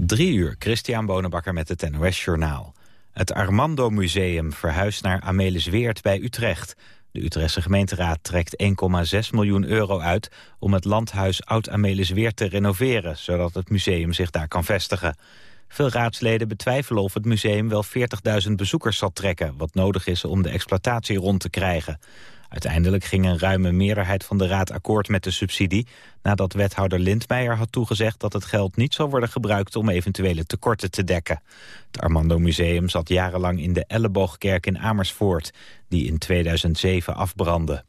Drie uur, Christian Bonenbakker met het NOS Journaal. Het Armando Museum verhuist naar Amelisweert bij Utrecht. De Utrechtse gemeenteraad trekt 1,6 miljoen euro uit... om het landhuis Oud-Amelisweert te renoveren... zodat het museum zich daar kan vestigen. Veel raadsleden betwijfelen of het museum wel 40.000 bezoekers zal trekken... wat nodig is om de exploitatie rond te krijgen. Uiteindelijk ging een ruime meerderheid van de Raad akkoord met de subsidie... nadat wethouder Lindmeijer had toegezegd dat het geld niet zal worden gebruikt... om eventuele tekorten te dekken. Het Armando Museum zat jarenlang in de Elleboogkerk in Amersfoort... die in 2007 afbrandde.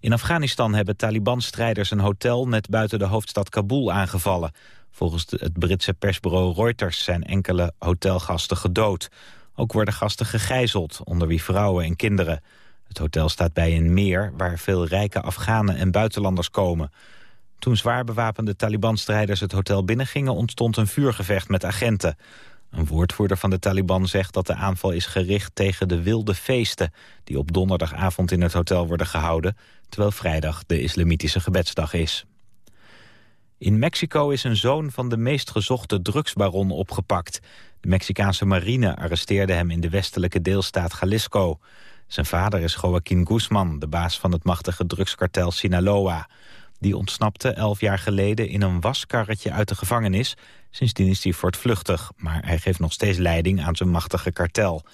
In Afghanistan hebben Taliban-strijders een hotel net buiten de hoofdstad Kabul aangevallen. Volgens het Britse persbureau Reuters zijn enkele hotelgasten gedood. Ook worden gasten gegijzeld, onder wie vrouwen en kinderen. Het hotel staat bij een meer waar veel rijke Afghanen en buitenlanders komen. Toen zwaar bewapende Taliban-strijders het hotel binnengingen... ontstond een vuurgevecht met agenten. Een woordvoerder van de Taliban zegt dat de aanval is gericht tegen de wilde feesten... die op donderdagavond in het hotel worden gehouden... terwijl vrijdag de islamitische gebedsdag is. In Mexico is een zoon van de meest gezochte drugsbaron opgepakt. De Mexicaanse marine arresteerde hem in de westelijke deelstaat Jalisco. Zijn vader is Joaquin Guzman, de baas van het machtige drugskartel Sinaloa. Die ontsnapte elf jaar geleden in een waskarretje uit de gevangenis. Sindsdien is hij voortvluchtig, maar hij geeft nog steeds leiding aan zijn machtige kartel.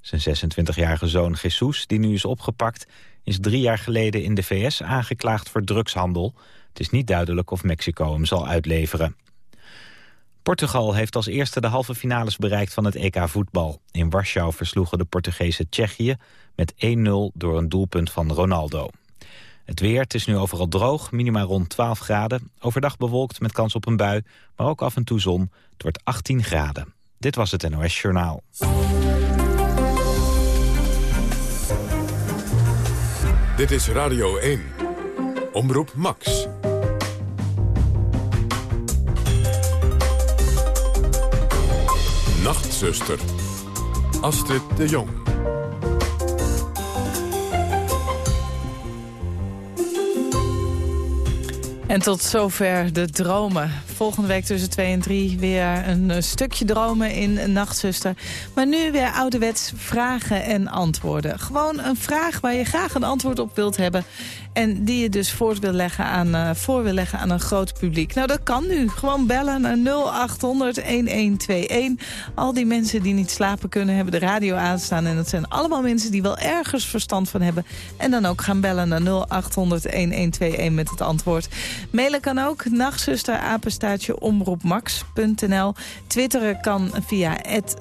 Zijn 26-jarige zoon Jesus, die nu is opgepakt... is drie jaar geleden in de VS aangeklaagd voor drugshandel. Het is niet duidelijk of Mexico hem zal uitleveren. Portugal heeft als eerste de halve finales bereikt van het EK voetbal. In Warschau versloegen de Portugezen Tsjechië met 1-0 door een doelpunt van Ronaldo. Het weer, is nu overal droog, minima rond 12 graden. Overdag bewolkt met kans op een bui, maar ook af en toe zon. Het wordt 18 graden. Dit was het NOS Journaal. Dit is Radio 1. Omroep Max. Nachtzuster. Astrid de Jong. En tot zover de dromen. Volgende week tussen 2 en 3 weer een eh, stukje dromen in Nachtzuster. Maar nu weer ouderwets vragen en antwoorden. Gewoon een vraag waar je graag een antwoord op wilt hebben. En die je dus voor wil leggen aan, uh, voor wil leggen aan een groot publiek. Nou, dat kan nu. Gewoon bellen naar 0800-1121. Al die mensen die niet slapen kunnen, hebben de radio aanstaan. En dat zijn allemaal mensen die wel ergens verstand van hebben. En dan ook gaan bellen naar 0800-1121 met het antwoord. Mailen kan ook. Nachtzuster, apenstaartje, omroepmax.nl. Twitteren kan via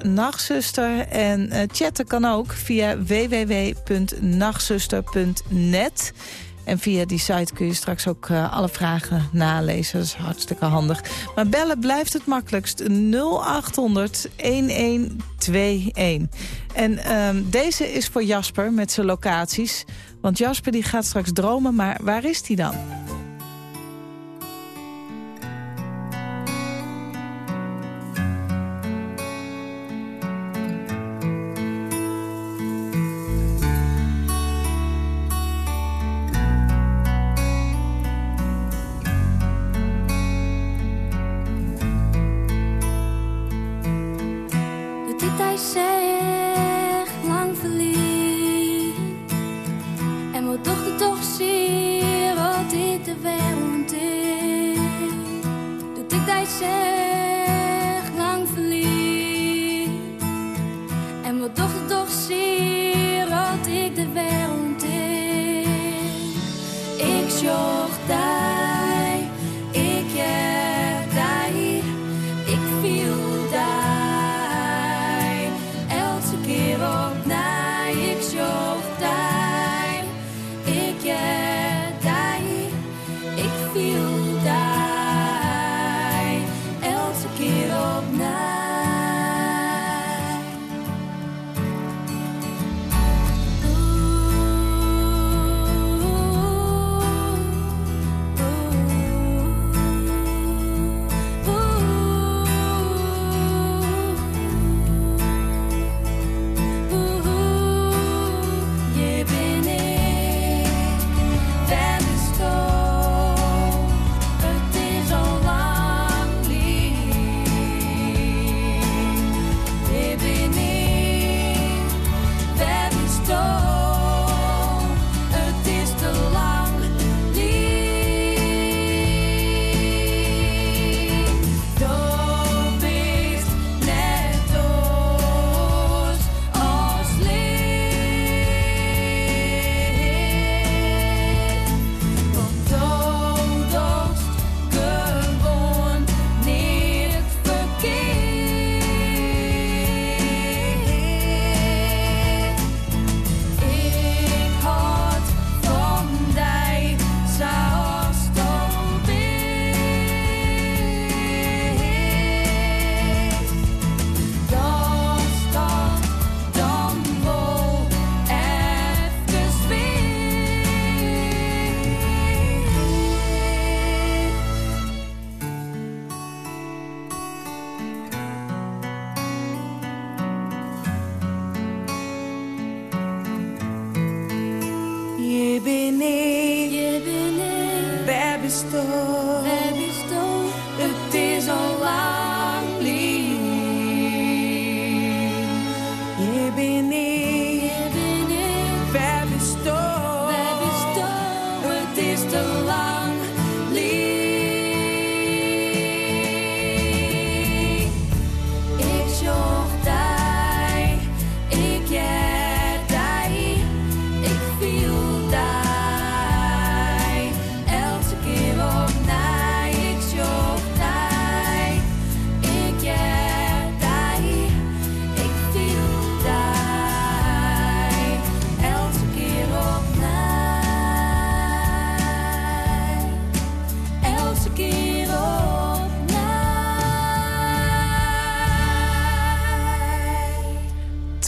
nachtzuster. En uh, chatten kan ook via www.nachtzuster.net. En via die site kun je straks ook uh, alle vragen nalezen. Dat is hartstikke handig. Maar bellen blijft het makkelijkst. 0800 1121. En um, deze is voor Jasper met zijn locaties. Want Jasper die gaat straks dromen, maar waar is hij dan? say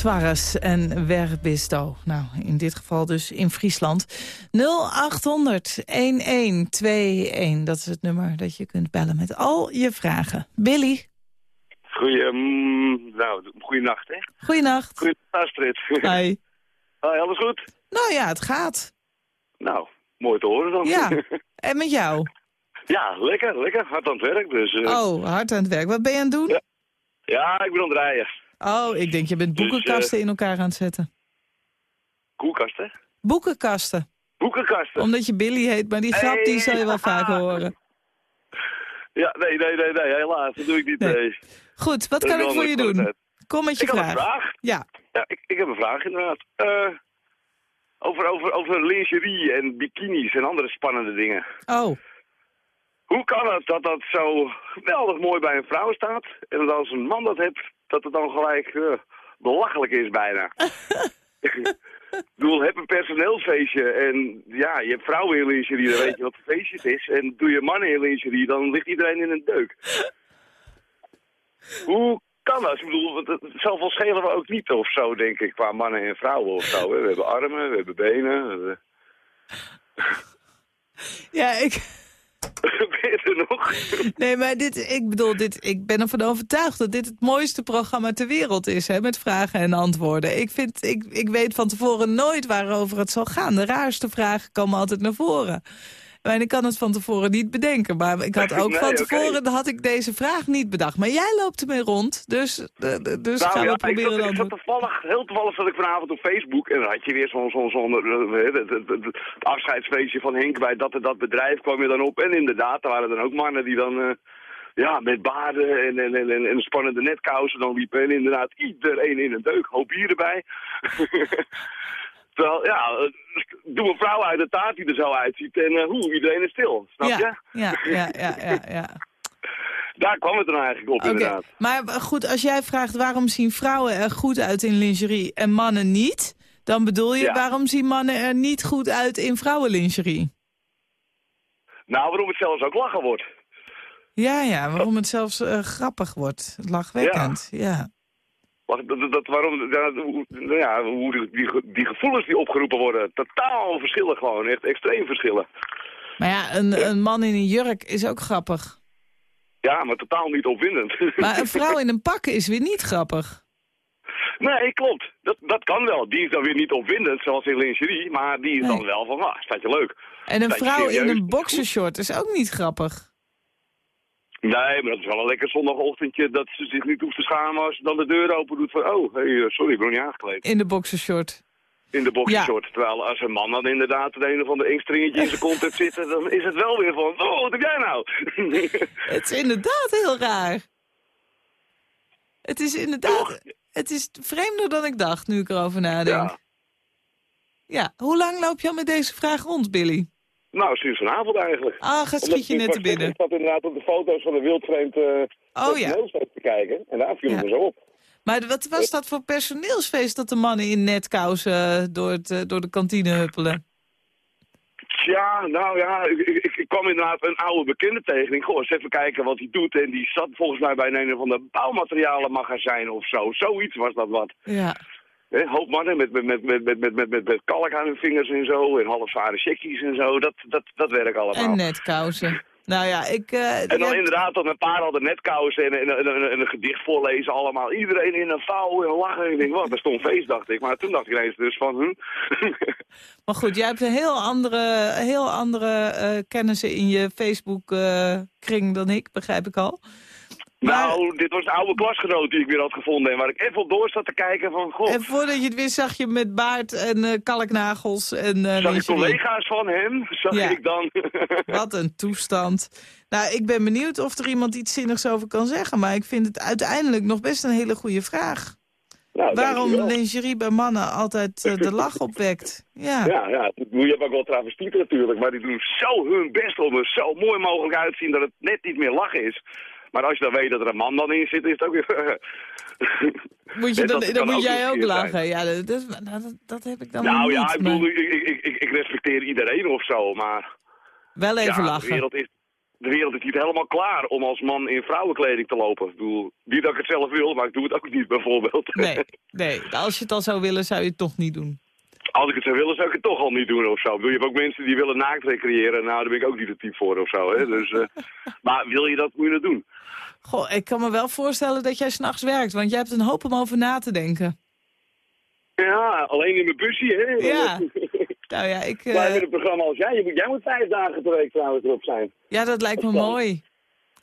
Twarres en Werbisto. Nou, in dit geval dus in Friesland. 0800 1121. Dat is het nummer dat je kunt bellen met al je vragen. Billy, Goeie, mm, nou, goeienacht, hè? goeienacht. Goeienacht, Astrid. Hi. Hoi, alles goed? Nou ja, het gaat. Nou, mooi te horen dan. Ja. En met jou? ja, lekker, lekker. Hard aan het werk, dus... eh, Oh, hard aan het werk. Wat ben je aan het doen? Ja. Ja, ik ben aan het rijden. Oh, ik denk je bent Dus, boekenkasten in elkaar aan het zetten. Koelkasten? Boekenkasten. Boekenkasten? Omdat je Billy heet, maar die grap die zal je wel vaak horen. Ja, nee, nee, nee, nee, helaas. Dat doe ik niet. Nee. Nee. Goed, wat Dat kan ik voor je doen? kwaliteit. Kom met je Ik vraag. een vraag. Ja. Ja, ik, ik heb een vraag inderdaad. Eh, over, over, over lingerie en bikinis en andere spannende dingen. Oh, Hoe kan het dat dat zo geweldig mooi bij een vrouw staat en dat als een man dat heeft, dat het dan gelijk eh, belachelijk is bijna? Ik bedoel, heb een personeelsfeestje en ja, je hebt vrouwen in lingerie, dan weet je wat een feestje het is. En doe je mannen in lingerie, dan ligt iedereen in een deuk. Hoe kan dat? Ik bedoel, het- zoveel schelen we ook niet of zo, denk ik, qua mannen en vrouwen of zo. hè. We hebben armen, we hebben benen. we ja, ik... Ben je er nog? Nee, maar dit, ik bedoel, dit, ik ben ervan overtuigd dat dit het mooiste programma ter wereld is, hè, met vragen en antwoorden. Ik, vind, ik, ik weet van tevoren nooit waarover het zal gaan. De raarste vragen komen altijd naar voren. En ik kan het van tevoren niet bedenken. Maar ik had ook Nee, van tevoren had ik deze vraag niet bedacht. Maar jij loopt ermee rond, dus, eh, eh, dus gaan we Nou ik proberen zat, dan. ik zat toevallig, heel toevallig zat ik vanavond op Facebook en dan had je weer zo'n zo'n zo'n eh, het, het- afscheidsfeestje van Henk bij dat en dat bedrijf kwam je dan op. En inderdaad, er waren dan ook mannen die dan eh, ja, met baarden en, en, en, en, en spannende netkousen dan liepen. En inderdaad iedereen in een deuk, hoop hier erbij. Terwijl, ja, eh, doe een vrouw uit de taart die er zo uitziet en eh, hoe, iedereen is stil, snap je? Ja, ja, ja, ja, ja. Daar kwam het dan eigenlijk op inderdaad. maar goed, als jij vraagt waarom zien vrouwen er goed uit in lingerie en mannen niet... dan bedoel je Ja. waarom zien mannen er niet goed uit in vrouwenlingerie? Nou, waarom het zelfs ook lachen wordt. Ja, ja, waarom het zelfs eh, grappig wordt, lachwekkend. Ja. Wacht, dat, dat, waarom, ja, hoe- nou ja, hoe die, die, gevoelens die opgeroepen worden, totaal verschillen gewoon, echt extreem verschillen. Maar ja, een, een man in een jurk is ook grappig. Ja, maar totaal niet opwindend. Maar een vrouw in een pak is weer niet grappig. nee, klopt. Dat, dat kan wel. Die is dan weer niet opwindend, zoals in lingerie, maar die is Nee. dan wel van, ah, staat je leuk. En een vrouw in een boxershort is ook niet grappig. Nee, maar dat is wel een lekker zondagochtendje dat ze zich niet hoeft te schamen als ze dan de deur open doet van, oh, hey, eh, sorry, ik ben nog niet aangekleed. In de boxershort. In de boxershort. Terwijl als een man dan inderdaad het een of ander inkstringetje in zijn kont heeft zitten, dan is het wel weer van, oh, wat heb jij nou? Het is inderdaad heel raar. Het is inderdaad... Het is vreemder dan ik dacht, nu ik erover nadenk. Ja. Ja, hoe lang loop je al met deze vraag rond, Billy? Nou, sinds vanavond eigenlijk. Ah, ga schiet je net te binnen. Ik zat inderdaad op de foto's van de wildvreemd Oh ja. personeelsfeest te kijken. En daar viel Ja. me zo op. Maar wat was dat voor personeelsfeest dat de mannen in netkousen eh, door, het, eh, door de kantine huppelen? Ja, nou ja, ik, ik, ik kwam inderdaad een oude bekende tegen. Ik goh, eens even kijken wat hij doet. En die zat volgens mij bij een of ander bouwmaterialenmagazijn of zo. Zoiets was dat wat. Ja. Een hoop mannen met, met, met, met, met, met, met, kalk aan hun vingers en zo. En halfzware checkies en zo. Dat, dat, dat werkt allemaal. En netkousen. Nou ja, ik... Eh, en dan inderdaad dat mijn paar hadden netkousen en, en, en, een gedicht voorlezen allemaal. Iedereen in een vouw en lachen. En ik denk, wat, dat stond feest, dacht ik. Maar toen dacht ik ineens dus van... Hm. Maar goed, jij hebt een heel andere, heel andere uh, kennissen in je Facebook-kring eh, dan ik, begrijp ik al. Nou, dit was een oude klasgenoot die ik weer had gevonden. En waar ik even op door zat te kijken van, goh, En voordat je het wist, zag je met baard en eh, kalknagels en zag ik lingerie. collega's van hem, zag Ja. ik dan... Wat een toestand. Nou, ik ben benieuwd of er iemand iets zinnigs over kan zeggen. Maar ik vind het uiteindelijk nog best een hele goede vraag. nou, Waarom lingerie bij mannen altijd eh, de lach opwekt. Ja. Ja, ja, je hebt ook wel travestieten natuurlijk, maar die doen zo hun best om er zo mooi mogelijk uitzien dat het net niet meer lachen is. Maar als je dan weet dat er een man dan in zit, is het ook weer... Moet je dan, dan moet jij ook lachen. Ja, dat, dat, dat, heb ik dan nou niet. ja, ik bedoel, ik, ik, ik, ik respecteer iedereen of zo, maar... wel even ja, De lachen. wereld, is, de wereld is niet helemaal klaar om als man in vrouwenkleding te lopen. Ik bedoel, niet dat ik het zelf wil, maar ik doe het ook niet bijvoorbeeld. Nee, nee, als je het al zou willen, zou je het toch niet doen. Als ik het zou willen, zou ik het toch al niet doen of zo. Ik bedoel, je hebt ook mensen die willen naakt recreëren. Nou, daar ben ik ook niet het type voor of zo. Hè? Dus, eh, maar wil je dat, moet je dat doen. Goh, ik kan me wel voorstellen dat jij s'nachts werkt, want jij hebt een hoop om over na te denken. Ja, alleen in mijn busje, hè? Ja. Nou ja, ik, eh, Wij met een programma als jij. Je moet, jij moet vijf dagen per week trouwens erop zijn. ja, dat lijkt me Dat mooi.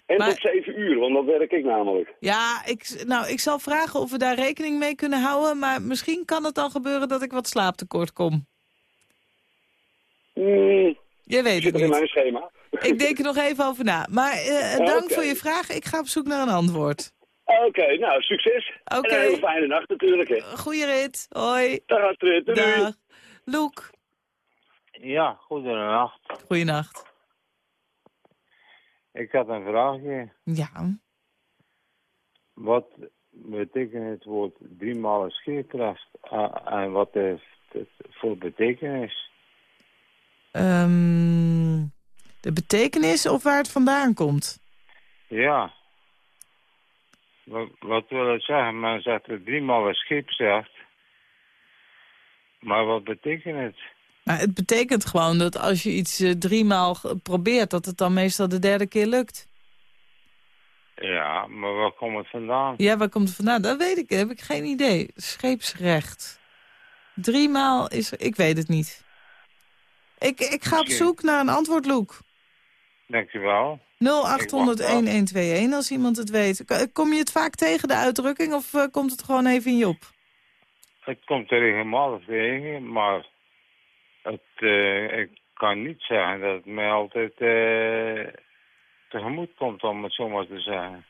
En Maar- tot zeven uur, want dat werk ik namelijk. Ja, ik, nou, ik zal vragen of we daar rekening mee kunnen houden, maar misschien kan het dan gebeuren dat ik wat slaaptekort kom. Mm, Je weet zit het er in niet. mijn schema. Ik denk er nog even over na. Maar eh, dank Oké. voor je vraag. Ik ga op zoek naar een antwoord. Oké, nou, succes. Oké. En een hele fijne nacht natuurlijk, hè. Goeie rit. Hoi. Dag Astrid, doei. Dag. Loek. Ja, goedenacht. Goeienacht. Ik had een vraagje. Ja. Wat betekent het woord driemalen scheepkracht Ah, en wat heeft het voor betekenis? Ehm, de betekenis of waar het vandaan komt? Ja. Wat, wat wil het zeggen? Men zegt er driemalen scheepkracht. Maar wat betekent het? Nou, het betekent gewoon dat als je iets eh, driemaal probeert... dat het dan meestal de derde keer lukt. Ja, maar waar komt het vandaan? Ja, waar komt het vandaan? Dat weet ik, heb ik geen idee. Scheepsrecht. Driemaal is... Ik weet het niet. Ik, ik ga op zoek naar een antwoord, Loek. Dankjewel. 0800-1121 als iemand het weet. Kom je het vaak tegen, de uitdrukking, of eh, komt het gewoon even in je op? Het komt er regelmatig tegen, maar het, eh, ik kan niet zeggen dat het mij altijd eh, tegemoet komt, om het zo maar te zeggen.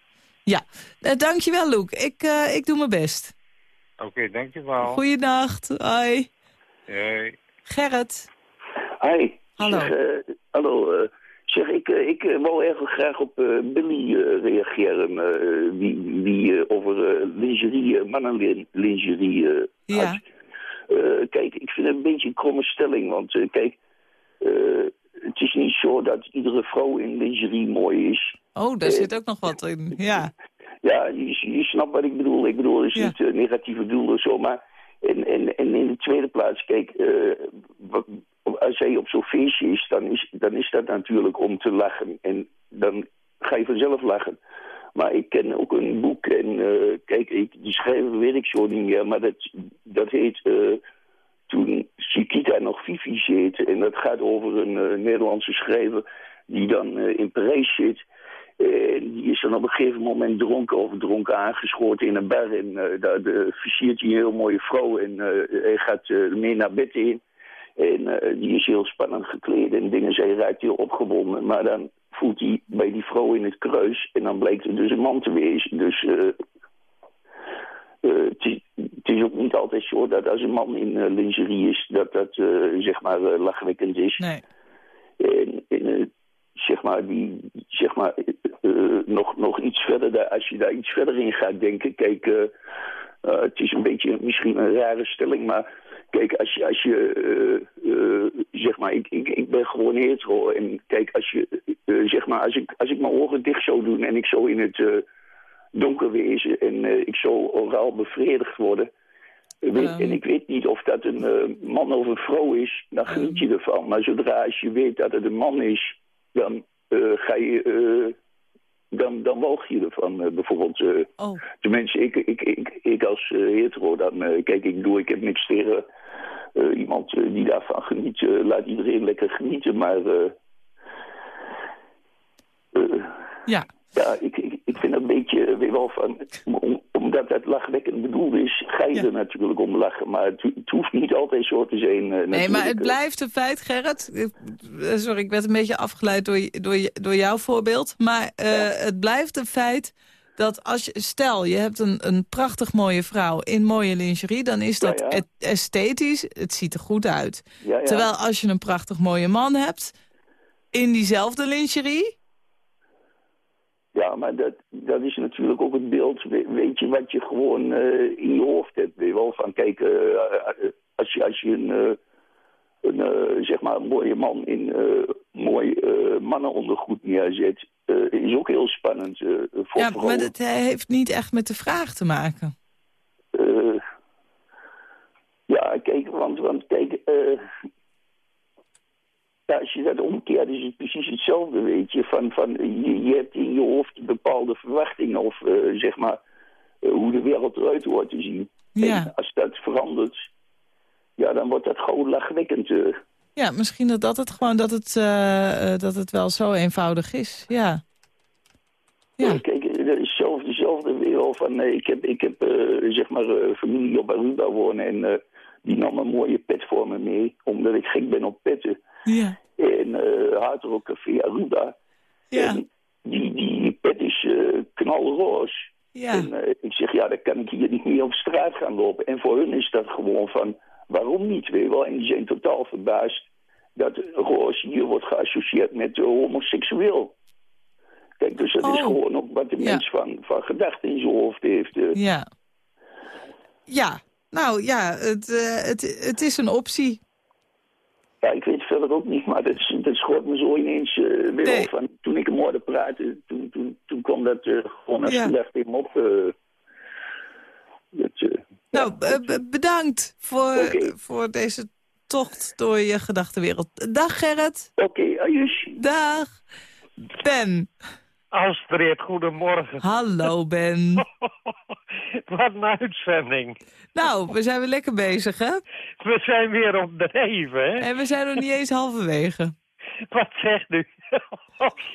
Ja, uh, dankjewel, Loek. Ik, eh, ik doe mijn best. Oké, dankjewel. Goeienacht. Hoi. Hoi. Gerrit. Hi. Hallo. Zeg, hallo. eh, zeg, ik, ik wou erg graag op eh, Billy eh, reageren. eh, die die eh, over eh, lingerie, mannenlingerie eh, Ja. had. Eh, kijk, ik vind het een beetje een kromme stelling. Want eh, kijk, eh, het is niet zo dat iedere vrouw in lingerie mooi is. Oh, daar zit ook nog wat in. Ja. Ja, je, je snapt wat ik bedoel. Ik bedoel, het is Ja. niet negatief bedoeld of zo. Maar en, en, en in de tweede plaats, kijk, als hij op zo'n feestje is dan, is, dan is dat natuurlijk om te lachen. En dan ga je vanzelf lachen. Maar ik ken ook een boek en eh, kijk, ik, die schrijver weet ik zo niet meer. Maar dat, dat heet eh, toen Chiquita nog Fifi zit. En dat gaat over een eh, Nederlandse schrijver die dan in Parijs zit. En die is dan op een gegeven moment dronken of dronken aangeschoten in een bar. En daar versiert hij een heel mooie vrouw en hij gaat mee naar bed in. En die is heel spannend gekleed en dingen. Zij raakt heel opgewonden. Maar dan voelt hij bij die vrouw in het kruis. En dan blijkt het dus een man te wezen. Dus eh, eh, het, is, ook niet altijd zo dat als een man in eh, lingerie is... dat dat zeg maar lachwekkend is. Nee. En, en zeg maar, die, zeg maar nog, nog iets verder, daar, als je daar iets verder in gaat denken, kijk, het is een beetje misschien een rare stelling, maar kijk, als je, als je eh, eh, zeg maar, ik, ik, ik ben gewoon hetero en kijk, als je, eh, zeg maar, als ik, als ik mijn ogen dicht zou doen en ik zou in het donker wezen en ik zou oraal bevredigd worden, Weet- en ik weet niet of dat een man of een vrouw is, dan geniet je ervan. Maar zodra als je weet dat het een man is, dan ga je, dan, dan walg je ervan. bijvoorbeeld, eh, Oh, tenminste, ik, ik, ik, ik als hetero, dan, kijk, ik doe, ik heb niks tegen eh, iemand eh, die daarvan geniet. eh, laat iedereen lekker genieten, maar... ja. ja, ik, ik, ik vind dat een beetje, wel van, om- omdat het lachwekkend bedoeld is, ga je Ja. er natuurlijk om lachen. Maar het, het hoeft niet altijd zo te zijn. Nee, maar het blijft een feit, Gerrit. Sorry, ik werd een beetje afgeleid door, door, door jouw voorbeeld. Maar het blijft een feit dat als je... Stel, je hebt een, een prachtig mooie vrouw in mooie lingerie... dan is dat Ja, ja. et- esthetisch, het ziet er goed uit. Ja. Terwijl als je een prachtig mooie man hebt... in diezelfde lingerie... Ja, maar dat, dat is natuurlijk ook het beeld, we- weet je, wat je gewoon eh, in je hoofd hebt. Weet je wel, van kijk, eh, eh, als je, als je een, een zeg maar een mooie man in mooi mannenondergoed neerzet, eh, is ook heel spannend eh, voor Ja, vrouwen. maar dat heeft niet echt met de vraag te maken. Eh, ja, kijk, want, want kijk, ja, als je dat omkeert is het precies hetzelfde, weet je. Van, van, je, je hebt in je hoofd bepaalde verwachtingen of zeg maar hoe de wereld eruit hoort te zien. Ja. En als dat verandert, ja, dan wordt dat gewoon lachwekkend. Ja, misschien dat, dat het gewoon dat het, eh, eh, dat het wel zo eenvoudig is. Ja. Ja. Ja, Kijk, eh, dat is zelf dezelfde wereld van, eh, ik heb, ik heb eh, zeg maar familie op Aruba wonen en die nam een mooie pet voor me mee, omdat ik gek ben op petten. Ja. in uh, Hard Rock Café Aruba. Ja. En die, die pet is uh, knalroos. Ja. En uh, ik zeg, ja, dan kan ik hier niet meer op straat gaan lopen. En voor hun is dat gewoon van, waarom niet, weet je wel? En die zijn totaal verbaasd dat roos hier wordt geassocieerd met uh, homoseksueel. Kijk, dus dat Oh. is gewoon ook wat de Ja. mens van, van gedachten in zijn hoofd heeft. uh. Ja. Ja. Nou ja, het, eh, het, het is een optie. Ja, ik weet verder ook niet, maar dat, dat schoot me zo ineens uh, weer Nee. op van... Toen ik hem hoorde praten, toen, toen, toen kwam dat gewoon als Ja. gedacht in me op. dat, Nou, eh, bedankt voor, voor deze tocht door je gedachtenwereld. Dag Gerrit. Oké, ajus. Dag. Ben. Astrid, goedemorgen. Hallo Ben. Wat een uitzending. Nou, we zijn weer lekker bezig, hè? We zijn weer op de even, hè? En we zijn nog niet eens halverwege. Wat zegt u?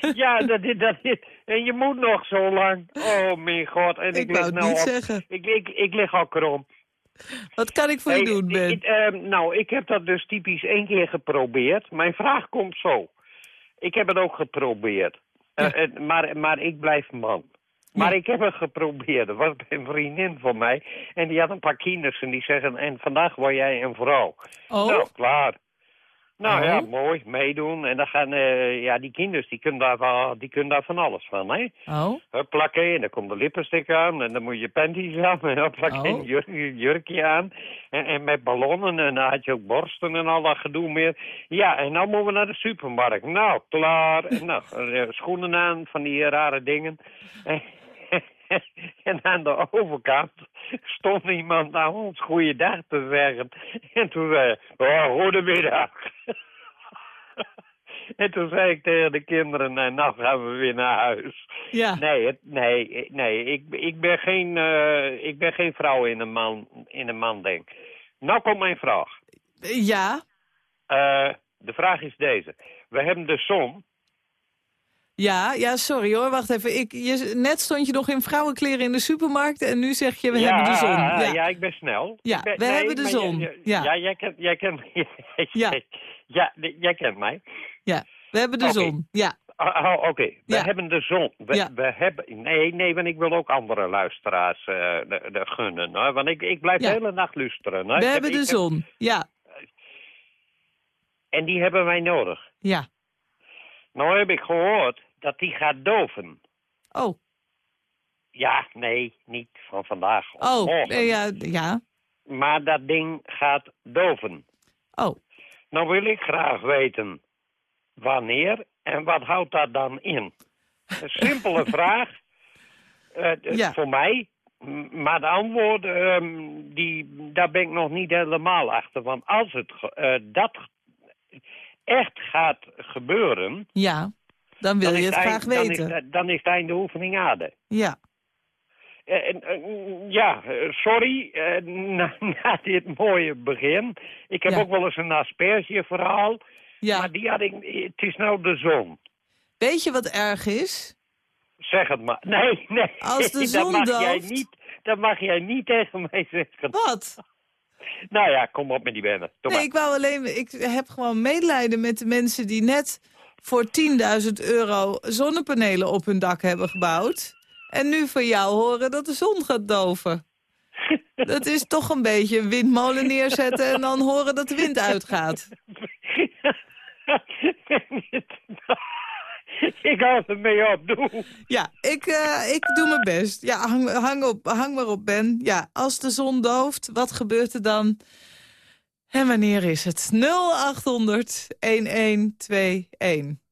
ja, dat is, dat is... En je moet nog zo lang. Oh, mijn god. En ik, Ik lig nou niet op. zeggen. Ik, ik, ik lig al krom. Wat kan ik voor je doen, Ben? ik- ehm, nou, ik heb dat dus typisch één keer geprobeerd. Mijn vraag komt zo. Ik heb het ook geprobeerd. Eh, eh, maar, maar ik blijf man. Maar Ja. ik heb het geprobeerd. Er was een vriendin van mij. En die had een paar kinders. En die zeggen, en vandaag word jij een vrouw. Oh, Nou, klaar. Nou Oh. ja, mooi, meedoen. En dan gaan, eh, ja, die kinders, die kunnen daar, wel- die kunnen daar van alles van, hè. oh, plakken, en dan komt de lippenstick aan, en dan moet je panties aan, en dan plak je Oh. een jurk, jurkje aan. En, en met ballonnen, en dan had je ook borsten en al dat gedoe meer. Ja, en dan moeten we naar de supermarkt. Nou, klaar. Nou, eh, schoenen aan, van die rare dingen. En, aan de overkant stond iemand naar ons goeiedag te zeggen. En toen zei hij, oh, goedemiddag. En toen zei ik tegen de kinderen, nou, nou gaan we weer naar huis. ja. Nee, het, nee, nee ik, ik, ben geen, eh, ik ben geen vrouw in een man, in een man denk. Nou komt mijn vraag. Ja, Eh, de vraag is deze. We hebben de zon. Ja, ja, sorry hoor, wacht even. Ik, je, net stond je nog in vrouwenkleren in de supermarkt en nu zeg je we hebben de zon. Ja, Ja, ik ben snel. Ja, ben- we hebben de zon. Ja. ja, jij kent, jij kent, Ja. ja, jij kent mij. ja, we hebben de zon. Ja, ah, Oké, we hebben de zon. We, hebben, nee, nee, want ik wil ook andere luisteraars eh, de, de gunnen. Hoor. Want ik, ik blijf de hele nacht luisteren. hoor. we Ik heb- hebben de heb- zon. Ja, en die hebben wij nodig. ja. Nou heb ik gehoord dat die gaat doven. Oh, Ja, nee, niet van vandaag oh, morgen. eh, ja, ja. Maar dat ding gaat doven. Oh, Nou wil ik graag weten wanneer en wat houdt dat dan in? Een simpele vraag eh, d- Ja. voor mij. Maar de antwoord, ehm, die, daar ben ik nog niet helemaal achter. Want als het eh, dat echt gaat gebeuren, ja. Dan wil dan je het graag eind- dan weten. Is, het- dan is het einde oefening aarde. Ja. Eh, en, eh, ja, eh, sorry, na, na dit mooie begin. Ik heb Ja. ook wel eens een aspergeverhaal. ja. Maar die had ik... Het is nou de zon. Weet je wat erg is? Zeg het maar. Nee, nee. Als de dat zon mag jij niet. Dat mag jij niet tegen mij zeggen. Wat? Nou ja, kom op met die benen. Doe Nee, maar. ik wou alleen... Ik heb gewoon medelijden met de mensen die net voor 10.000 euro zonnepanelen op hun dak hebben gebouwd. En nu van jou horen dat de zon gaat doven. Dat is toch een beetje een windmolen neerzetten en dan horen dat de wind uitgaat. ik hou ermee op, doe. Ja, ik, eh, ik doe mijn best. Ja, hang, hang, op, hang maar op, Ben. Ja, als de zon dooft, wat gebeurt er dan? En wanneer is het? 0800 1121.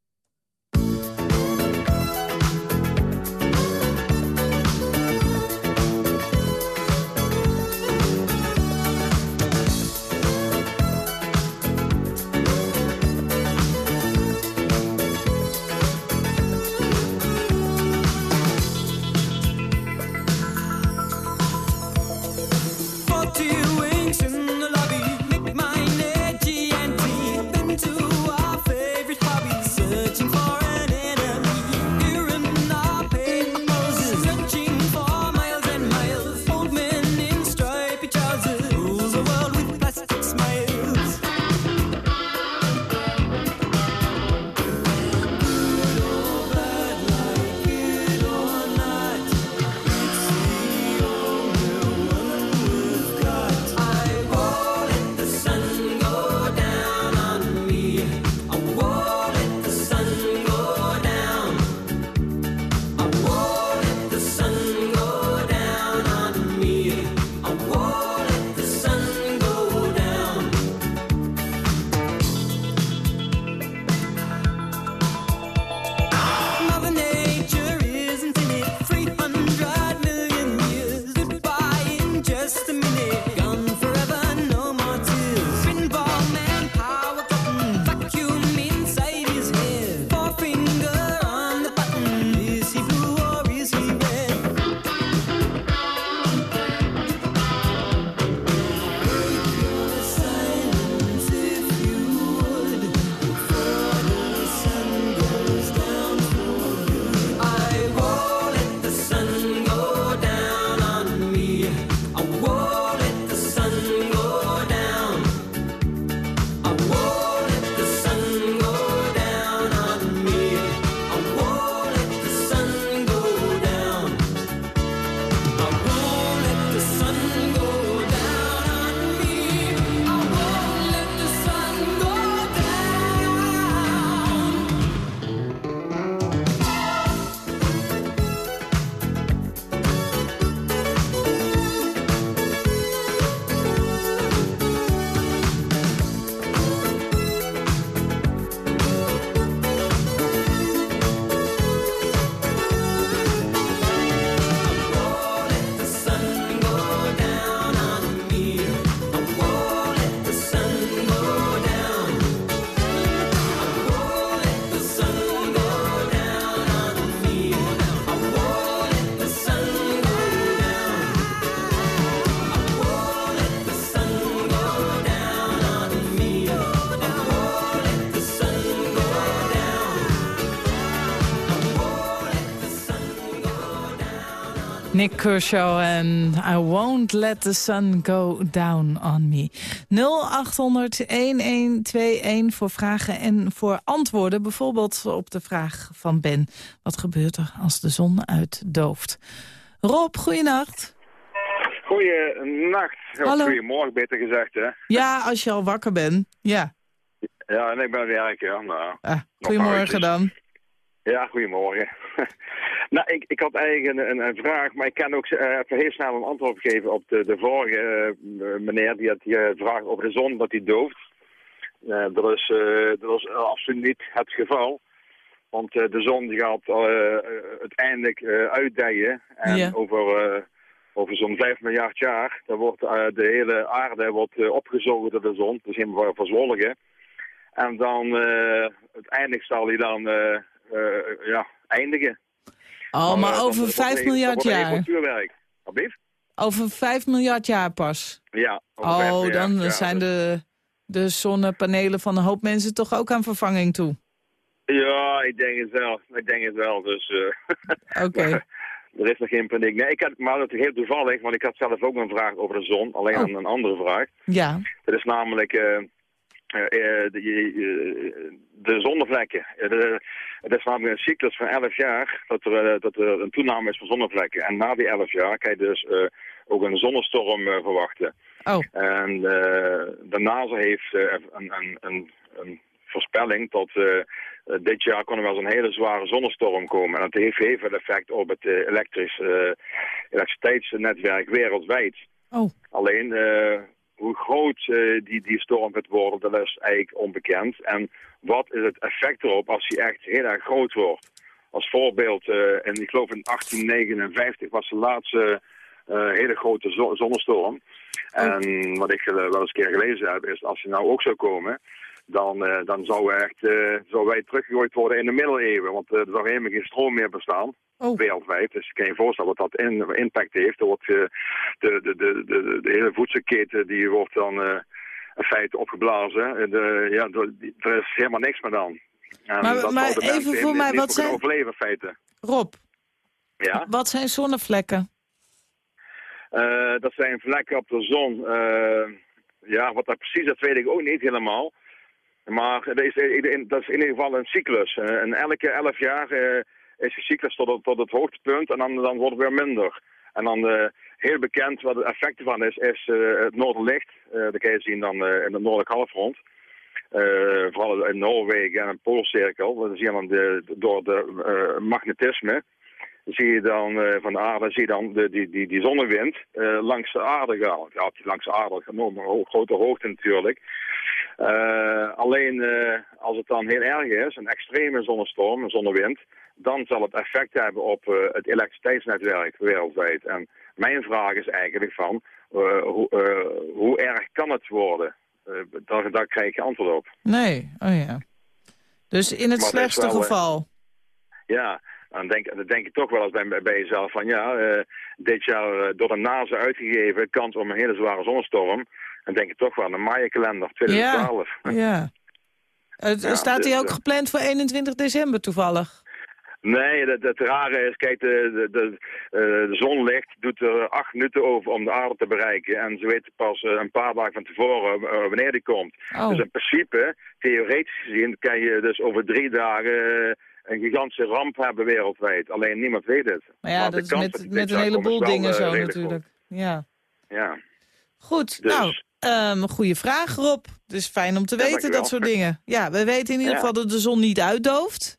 Nick Kershaw en I Won't Let the Sun Go Down on Me. 0800-1121 voor vragen en voor antwoorden. Bijvoorbeeld op de vraag van Ben. Wat gebeurt er als de zon uitdooft? Rob, goeienacht. Goeienacht. Hallo. Goedemorgen, beter gezegd, hè. Ja, als je al wakker bent. Ja, Ja, en ik ben weer eigenlijk, ja. Nou, ah, goedemorgen dan. Ja, goedemorgen. nou, ik, ik had eigenlijk een, een, een vraag, maar ik kan ook eh, even heel snel een antwoord geven op de, de vorige eh, meneer die had gevraagd over de zon, dat die dooft. Eh, dat, is, dat is absoluut niet het geval. Want de zon die gaat uiteindelijk uitdijen. En Ja. over, over zo'n 5 miljard jaar, dan wordt de hele aarde wordt, opgezogen door de zon. Dus helemaal verzwolgen. En dan, uiteindelijk zal hij dan ja, eindigen. Oh, maar eh, over dat- dat 5 wordt een- miljard jaar. Over 5 miljard jaar pas. Ja. Oh, dan zijn dus- de, de zonnepanelen van een hoop mensen toch ook aan vervanging toe. Ja, ik denk het wel. Ik denk het wel, dus... eh, Oké. Er is nog geen paniek. Nee, ik had, maar dat is heel toevallig, want ik had zelf ook een vraag over de zon. Alleen Oh. een, andere vraag. Ja. Dat is namelijk eh, eh, eh, de, eh, de zonnevlekken. Eh, de- Het is namelijk een cyclus van 11 jaar dat er, eh, dat er een toename is van zonnevlekken. En na die 11 jaar kan je dus eh, ook een zonnestorm eh, verwachten. Oh. En eh, de NASA heeft eh, een, een, een, een voorspelling eh, eh, dit jaar kon er wel eens een hele zware zonnestorm komen. En dat heeft heel veel effect op het eh, elektrisch, eh, elektriciteitsnetwerk wereldwijd. Oh. Alleen eh, hoe groot eh, die, die storm gaat worden, dat is eigenlijk onbekend. En wat is het effect erop als die echt heel erg groot wordt? Als voorbeeld, eh en ik geloof in 1859 was de laatste eh, hele grote zo- zonnestorm. En wat ik wel eens een keer gelezen heb, is als die nou ook zou komen, dan, dan zou, echt, zou wij teruggegooid worden in de middeleeuwen. Want er zou helemaal geen stroom meer bestaan. Wereldwijd. Dus je kan je voorstellen wat dat in, impact heeft. Er wordt, eh, de, de, de, de, de hele voedselketen die wordt dan eh, in feite opgeblazen. En De, ja, er is helemaal niks meer dan. En Maar- dat maar even voor mij, wat zijn- overleven in feite. Rob, Ja? wat zijn zonnevlekken? Eh, dat zijn vlekken op de zon. Eh, ja, wat dat precies is, weet ik ook niet helemaal. Maar dat is, dat is in ieder geval een cyclus. Eh, en elke elf jaar eh, is de cyclus tot het, tot het hoogtepunt en dan, dan wordt het weer minder. En dan eh, heel bekend wat het effect ervan is, is eh, het noorderlicht. Eh dat kan je zien dan in het noordelijk halfrond. Vooral in Noorwegen en een poolcirkel. Dan zie je dan door de magnetisme zie je dan van de aarde zie je dan de, die, die, die zonnewind langs de aarde gaan. Ja, langs de aarde, enorm grote hoogte natuurlijk. Eh, alleen eh, als het dan heel erg is, een extreme zonnestorm, een zonnewind, dan zal het effect hebben op eh, het elektriciteitsnetwerk wereldwijd. En mijn vraag is eigenlijk van, hoe, hoe erg kan het worden? Daar, daar krijg je antwoord op. Nee, oh ja. Dus in het Maar het is slechtste wel, geval. Ja, dan denk, dan denk je toch wel eens bij, bij jezelf van ja, dit jaar door de NASA uitgegeven kans op een hele zware zonnestorm. Dan denk je toch wel aan de Maya-kalender 2012. Ja. Het, Ja, staat dus, die ook eh, gepland voor 21 december toevallig? Nee, het, het rare is, kijk, de, de, de, eh, de zonlicht doet er acht minuten over om de aarde te bereiken. En ze weten pas eh, een paar dagen van tevoren eh, wanneer die komt. Oh. Dus in principe, theoretisch gezien, kan je dus over drie dagen eh, een gigantische ramp hebben wereldwijd. Alleen niemand weet het. Maar ja, Maar dat is met, dat met een heleboel dingen eh, zo natuurlijk. Ja. Ja. Goed, Dus- nou, ehm goede vraag Rob. Het is fijn om te weten, dat soort dingen. Ja, we weten in ieder geval dat de zon niet uitdooft.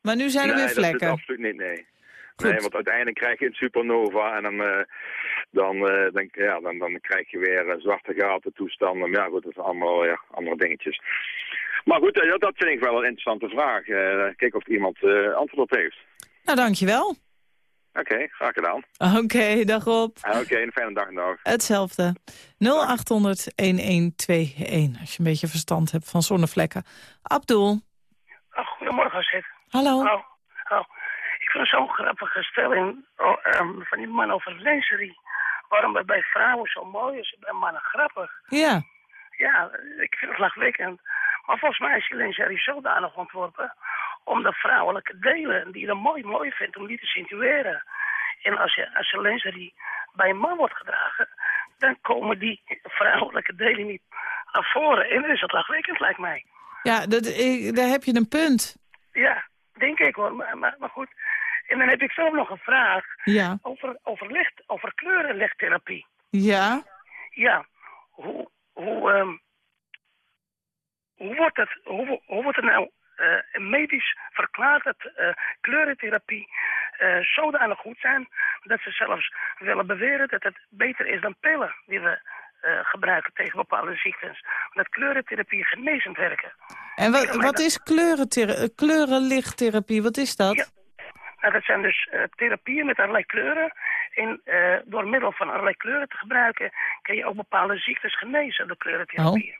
Maar nu zijn er nee, weer vlekken. is absoluut niet, nee. Nee, want uiteindelijk krijg je een supernova en dan, eh, dan, eh, dan, ja, dan, dan krijg je weer eh, zwarte gaten toestanden. Maar ja, goed, dat zijn allemaal ja, andere dingetjes. Maar goed, dat vind ik wel een interessante vraag. Kijk of iemand antwoord op heeft. Nou, dankjewel. Oké, graag gedaan. Oké, dag Rob. Ah, Oké, een fijne dag nog. Hetzelfde. 0800-1121, als je een beetje verstand hebt van zonnevlekken. Abdul, Oh, goedemorgen, Sid. hallo. Oh, oh. Ik vind het zo'n grappige stelling oh, ehm, van die man over lingerie. Waarom het bij vrouwen zo mooi is en bij mannen grappig. Ja, Ja, ik vind het lachwekkend. Maar volgens mij is die lingerie zodanig ontworpen om de vrouwelijke delen die je dan mooi mooi vindt, om die te situeren. En als je, als je lingerie bij een man wordt gedragen, dan komen die vrouwelijke delen niet naar voren. En dan is het lachwekkend, lijkt mij. ja dat, ik, daar heb je een punt. Ja, denk ik hoor. Maar, maar, maar goed. En dan heb ik zelf nog een vraag Ja, over, over, licht, over kleurenlichttherapie. ja. Ja, hoe, hoe, ehm, hoe, wordt, het, hoe, hoe wordt het nou medisch verklaard dat eh, kleurentherapie eh, zodanig goed zijn dat ze zelfs willen beweren dat het beter is dan pillen die we eh, gebruiken tegen bepaalde ziektes. Dat kleurentherapie genezend werken. En wat, wat is kleurenlichttherapie? Wat is dat? Nou, dat zijn dus eh, therapieën met allerlei kleuren. En eh, door middel van allerlei kleuren te gebruiken... kun je ook bepaalde ziektes genezen, de kleurentherapie.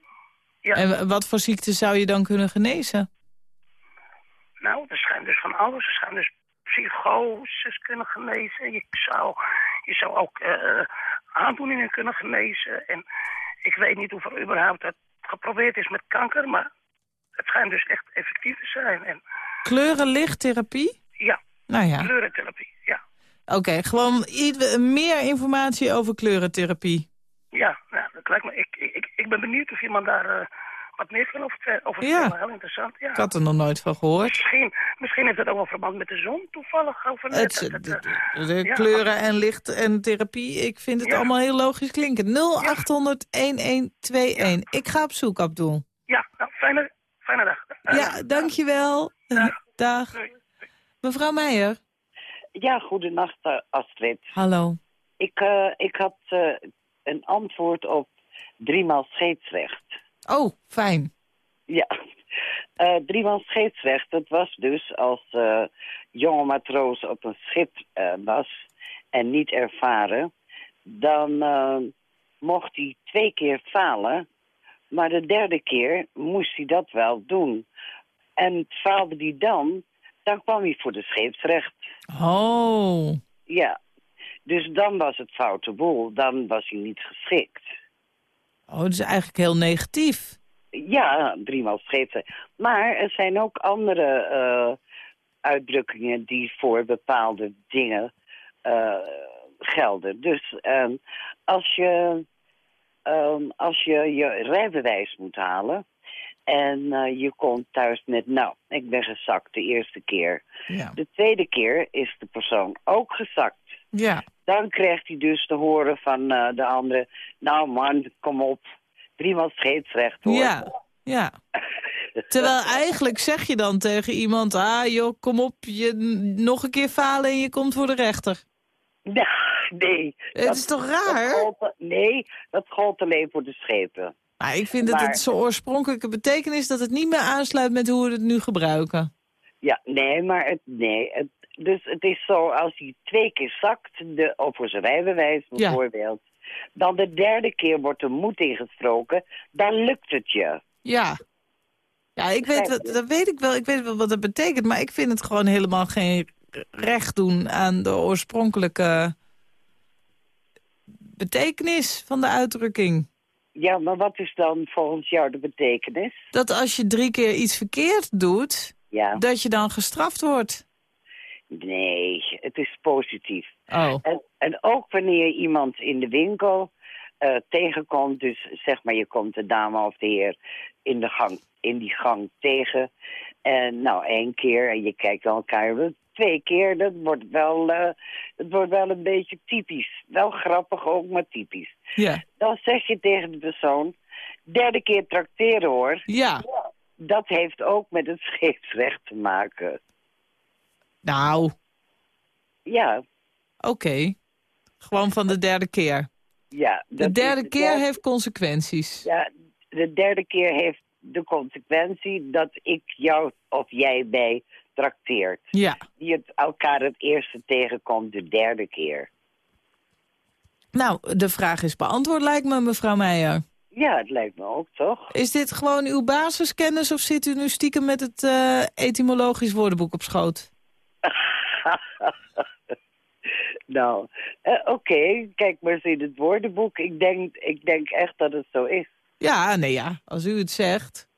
Ja. En wat voor ziekte zou je dan kunnen genezen? Nou, er schijnt dus van alles. Er schijnt dus psychoses kunnen genezen. Je zou, je zou ook eh, aandoeningen kunnen genezen. En ik weet niet of er überhaupt dat geprobeerd is met kanker, maar het schijnt dus echt effectief te zijn. En Kleurenlichttherapie? ja, Nou ja, kleurentherapie, ja. oké. gewoon meer informatie over kleurentherapie. Ja, nou, dat lijkt me. Ik, ik, ik ben benieuwd of iemand daar eh, wat meer kan over, vertellen- over Ja. vertellen. Heel interessant, ja. Ik had er nog nooit van gehoord. Misschien, misschien heeft het ook wel verband met de zon toevallig. Over net. Het, Dat- de, dat, eh, de ja. kleuren en licht en therapie, ik vind het Ja. allemaal heel logisch klinken. 0800-1121. Ik ga op zoek, Abdul. Ja, nou, fijne, fijne dag. Eh, Ja, dankjewel. Dag. Mevrouw Meijer. Ja, goedenacht eh, Astrid. Hallo. Ik, eh, ik had eh, een antwoord op driemaal scheidsrecht. Oh, fijn. Ja, Eh driemaal scheidsrecht, dat was dus als eh, jonge matroos op een schip eh, was en niet ervaren, dan mocht hij twee keer falen, maar de derde keer moest hij dat wel doen. En faalde hij dan, dan kwam hij voor de scheepsrecht. Oh. Ja, dus dan was het foute boel. Dan was hij niet geschikt. Oh, dat is eigenlijk heel negatief. Ja, driemaal scheepsrecht. Maar er zijn ook andere eh, uitdrukkingen die voor bepaalde dingen eh, gelden. Dus ehm, als, je, ehm, als je je rijbewijs moet halen... en eh, je komt thuis met, nou, ik ben gezakt de eerste keer. Ja. De tweede keer is de persoon ook gezakt. Ja. Dan krijgt hij dus te horen van eh, de andere... nou man, kom op, driemaal scheepsrecht hoor. Ja. Ja. Terwijl eigenlijk zeg je dan tegen iemand... ah joh, kom op, je, nog een keer falen en je komt voor de rechter. Nee. Het dat- is toch dat raar? gold- nee, dat gold alleen voor de schepen. Maar ik vind dat het zo oorspronkelijke betekenis... dat het niet meer aansluit met hoe we het nu gebruiken. Ja, nee, maar het, nee. Het, dus het is zo, als hij twee keer zakt, de, of voor zijn rijbewijs bijvoorbeeld... dan de derde keer wordt er moed ingesproken, dan lukt het je. Ja. Ja, ik weet, wat, dat weet ik wel. Ik weet wel wat dat betekent. Maar ik vind het gewoon helemaal geen recht doen aan de oorspronkelijke betekenis van de uitdrukking. Ja, maar wat is dan volgens jou de betekenis? Dat als je drie keer iets verkeerd doet, Ja. dat je dan gestraft wordt. Nee, het is positief. Oh. En, en ook wanneer je iemand in de winkel eh, tegenkomt, dus zeg maar je komt de dame of de heer in, de gang, in die gang tegen. En nou, één keer en je kijkt naar elkaar, wel twee keer, dat wordt wel, eh, het wordt wel een beetje typisch. Wel grappig ook, maar typisch. Ja. Dan zeg je tegen de persoon, derde keer trakteren hoor. Ja. Dat heeft ook met het scheepsrecht te maken. Nou, Ja, oké. Gewoon van de derde keer. ja. De derde keer heeft consequenties. Ja, de derde keer heeft de consequentie dat ik jou of jij mij trakteert. Ja. Die het elkaar het eerste tegenkomt de derde keer. Nou, de vraag is beantwoord lijkt me, mevrouw Meijer. Ja, het lijkt me ook, toch? Is dit gewoon uw basiskennis of zit u nu stiekem met het eh, etymologisch woordenboek op schoot? nou, eh, oké, kijk maar eens in het woordenboek. Ik denk, ik denk echt dat het zo is. Ja, nee ja, als u het zegt,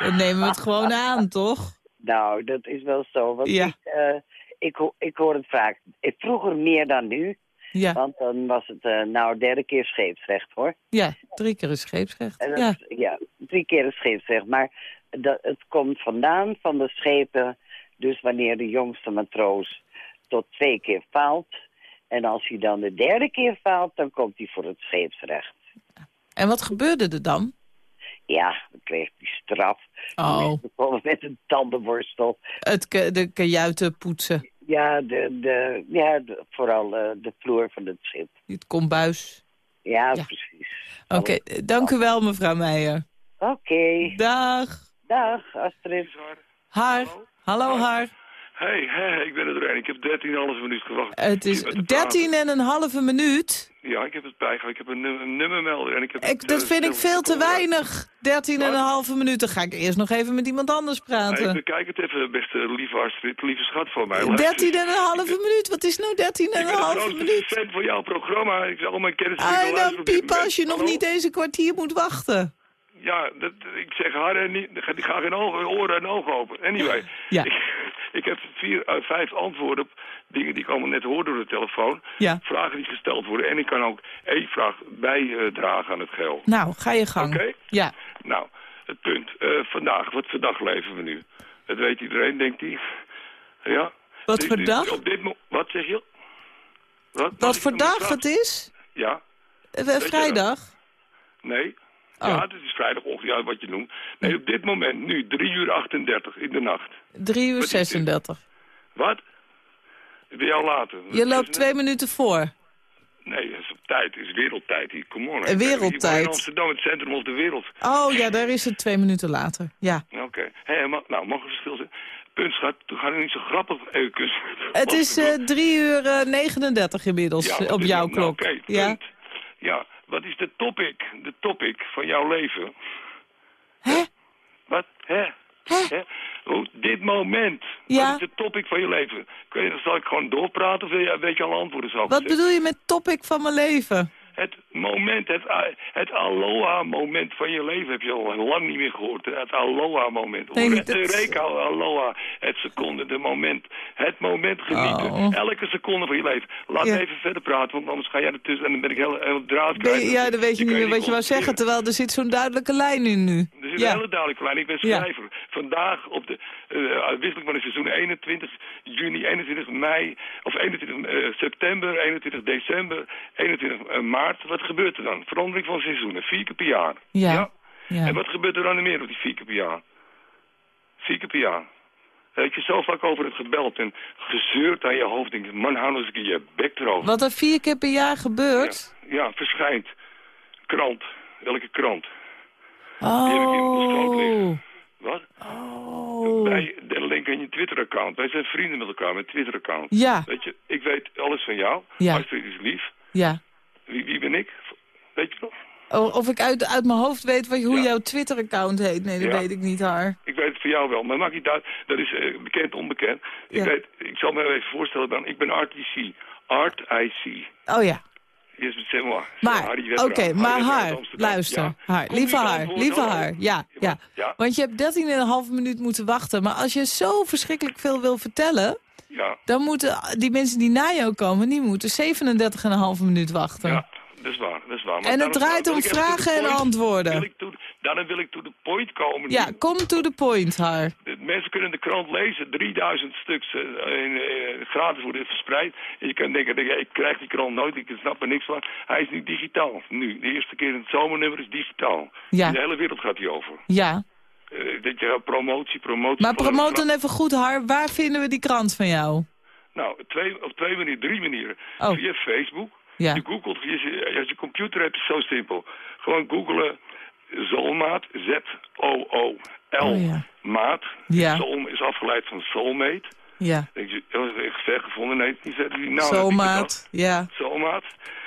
dan nemen we het gewoon aan, toch? Nou, dat is wel zo. Want Ja. ik, eh, ik, ho- ik hoor het vaak. Ik, vroeger meer dan nu. Ja. Want dan was het, eh, nou, derde keer scheepsrecht, hoor. Ja, drie keer is scheepsrecht. Dat Ja. ja, drie keer scheepsrecht. Maar dat, het komt vandaan van de schepen. Dus wanneer de jongste matroos tot twee keer faalt. En als hij dan de derde keer faalt, dan komt hij voor het scheepsrecht. En wat gebeurde er dan? Ja, dan kreeg hij straf. Oh. Met een tandenborstel. Het, de kajuiten poetsen, Ja, de, de, ja de- vooral eh, de vloer van het schip. het kombuis. Ja, Ja. precies. Oké, dank u wel, mevrouw Meijer. Oké. Dag. Dag, Astrid. Haar. Hallo, Haar. Hey, hey, ik ben er doorheen. Ik heb 13,5 minuten gewacht. Het is Met de praten. 13 en een halve minuut. Ja, ik heb het bijgehouden. Ik heb een, nu- een nummermelder. En ik heb Ik, dat eh, vind ik veel te weinig. 13 en een halve minuut. Dan ga ik eerst nog even met iemand anders Nee, ik praten. bekijk het even, beste lieve Astrid, lieve schat van mij. 13 en een halve minuut? Wat is nou 13 en Ik een ben halve minuut? fan van jouw programma. Ik zal al mijn kennis Ah, dan piepen als je nog niet een kwartier moet wachten. Ja, dat, ik zeg hard en niet, ik ga geen ogen, oren en ogen open. Anyway, Ja. ik, ik heb vier uit vijf antwoorden op dingen die ik allemaal net hoor door de telefoon. Ja. Vragen die gesteld worden. En ik kan ook één vraag bijdragen aan het geheel. Nou, ga je gang. Oké. Ja. Nou, het punt. eh, vandaag, wat voor dag leven we nu? Dat weet iedereen, denkt hij. Ja? Wat voor dag? Op dit wat zeg je? Wat, Wat voor dag het is? Ja? Eh, vrijdag? Nee. Oh. Ja, het is vrijdagochtend, ja, wat je noemt. Nee, op dit moment, nu, 3 uur 38 in de nacht. 3 uur 36. Wat? Ben je al later? Je loopt twee minuten voor. Nee, dat is op tijd. Het is wereldtijd hier. Kom on. Eh, wereldtijd. Ik in Amsterdam, het centrum of de wereld. Oh ja, daar is het twee minuten later. Ja. Oké. Hé, ma- nou, mag er verschil zijn? Punt, schat. Toen ga ik niet zo grappig even kussen. Het is eh 3 uur eh, 39 inmiddels Ja, eh, wat op jouw? Nou, klok. Oké, ja. Ja, wat is de topic, de topic van jouw leven? Hè? Wat? Hè? Hè? Hoe, dit moment. Ja. Wat is de topic van je leven? Kun je, zal ik gewoon doorpraten of weet je al antwoorden Wat bedoel je met topic van mijn leven? Het moment, het, het aloha-moment van je leven heb je al lang niet meer gehoord. Het aloha-moment. Nee, het dat- Eureka, aloha. Het seconde, de moment. Het moment genieten. Oh. Elke seconde van je leven. Laat Ja. me even verder praten, want anders ga jij ertussen en dan ben ik heel, heel draad kwijt. ja, dan weet je niet meer wat je wou zeggen, terwijl er zit zo'n duidelijke lijn in nu. Er zit Ja. een hele duidelijke lijn. Ik ben Ja. schrijver. Vandaag op de uitwisseling van het seizoen 21 juni, 21 mei, of 21 eh, september, 21 december, 21 eh, maart. Wat gebeurt er dan? Verandering van seizoenen. Vier keer per jaar. Ja. Ja. En wat gebeurt er dan meer op die vier keer per jaar? Vier keer per jaar. Heb je zo vaak over het gebeld en gezeurd aan je hoofd. Denk, man, hou nou eens een keer je bek erover. Wat er vier keer per jaar gebeurt? Ja, verschijnt. Krant. Elke krant. Die heb ik in Wat? Oh. Bij de link aan je Twitter-account. Wij zijn vrienden met elkaar met Twitter-account. Ja. Weet je, ik weet alles van jou. Ja. Astrid is lief. Ja. Wie, wie ben ik? Weet je nog? Oh, Of ik uit, uit mijn hoofd weet wat, hoe jouw Twitter-account heet. Nee, dat Ja. weet ik niet, haar. Ik weet het voor jou wel, maar maakt niet uit. Dat is eh, bekend, onbekend. Ik, Ja. weet, ik zal me even voorstellen, dan, ik ben Art IC. Art IC. Oh ja. Yes. Maar, oké, maar haar, luister. Ja. Haar, lieve haar, lieve haar. Ja, ja. Ja. Want je hebt 13,5 minuut moeten wachten. Maar als je zo verschrikkelijk veel wil vertellen... Ja. dan moeten die mensen die na jou komen... die moeten 37,5 minuut wachten. Ja, dat is waar, dat is waar. Maar En het draait om vragen en point- antwoorden. Wil ik to, daarom wil ik to the point komen. Ja, kom to the point, haar. De Mensen kunnen de krant lezen, 3000 stuks in, eh, gratis worden verspreid. En je kan denken, ik krijg die krant nooit, ik snap er niks van. Hij is nu digitaal, nu. De eerste keer in het zomernummer is digitaal. Ja. In de hele wereld gaat hij over. Ja, Eh, dat je promotie, promotie... maar promoot dan even goed, haar. Waar vinden we die krant van jou? Nou, twee, op twee manieren, drie manieren. Oh. Via Facebook. Ja. Je googelt, je, als je computer hebt, is het zo simpel. Gewoon googelen Zolmaat, Z-O-O-L, Oh, ja. maat. Ja. Zolm is afgeleid van soulmate. Ja. Denk je, dat is echt ver gevonden. Nee, niet die naam. heb ik Zomaat, ja. bedacht. Zomaat.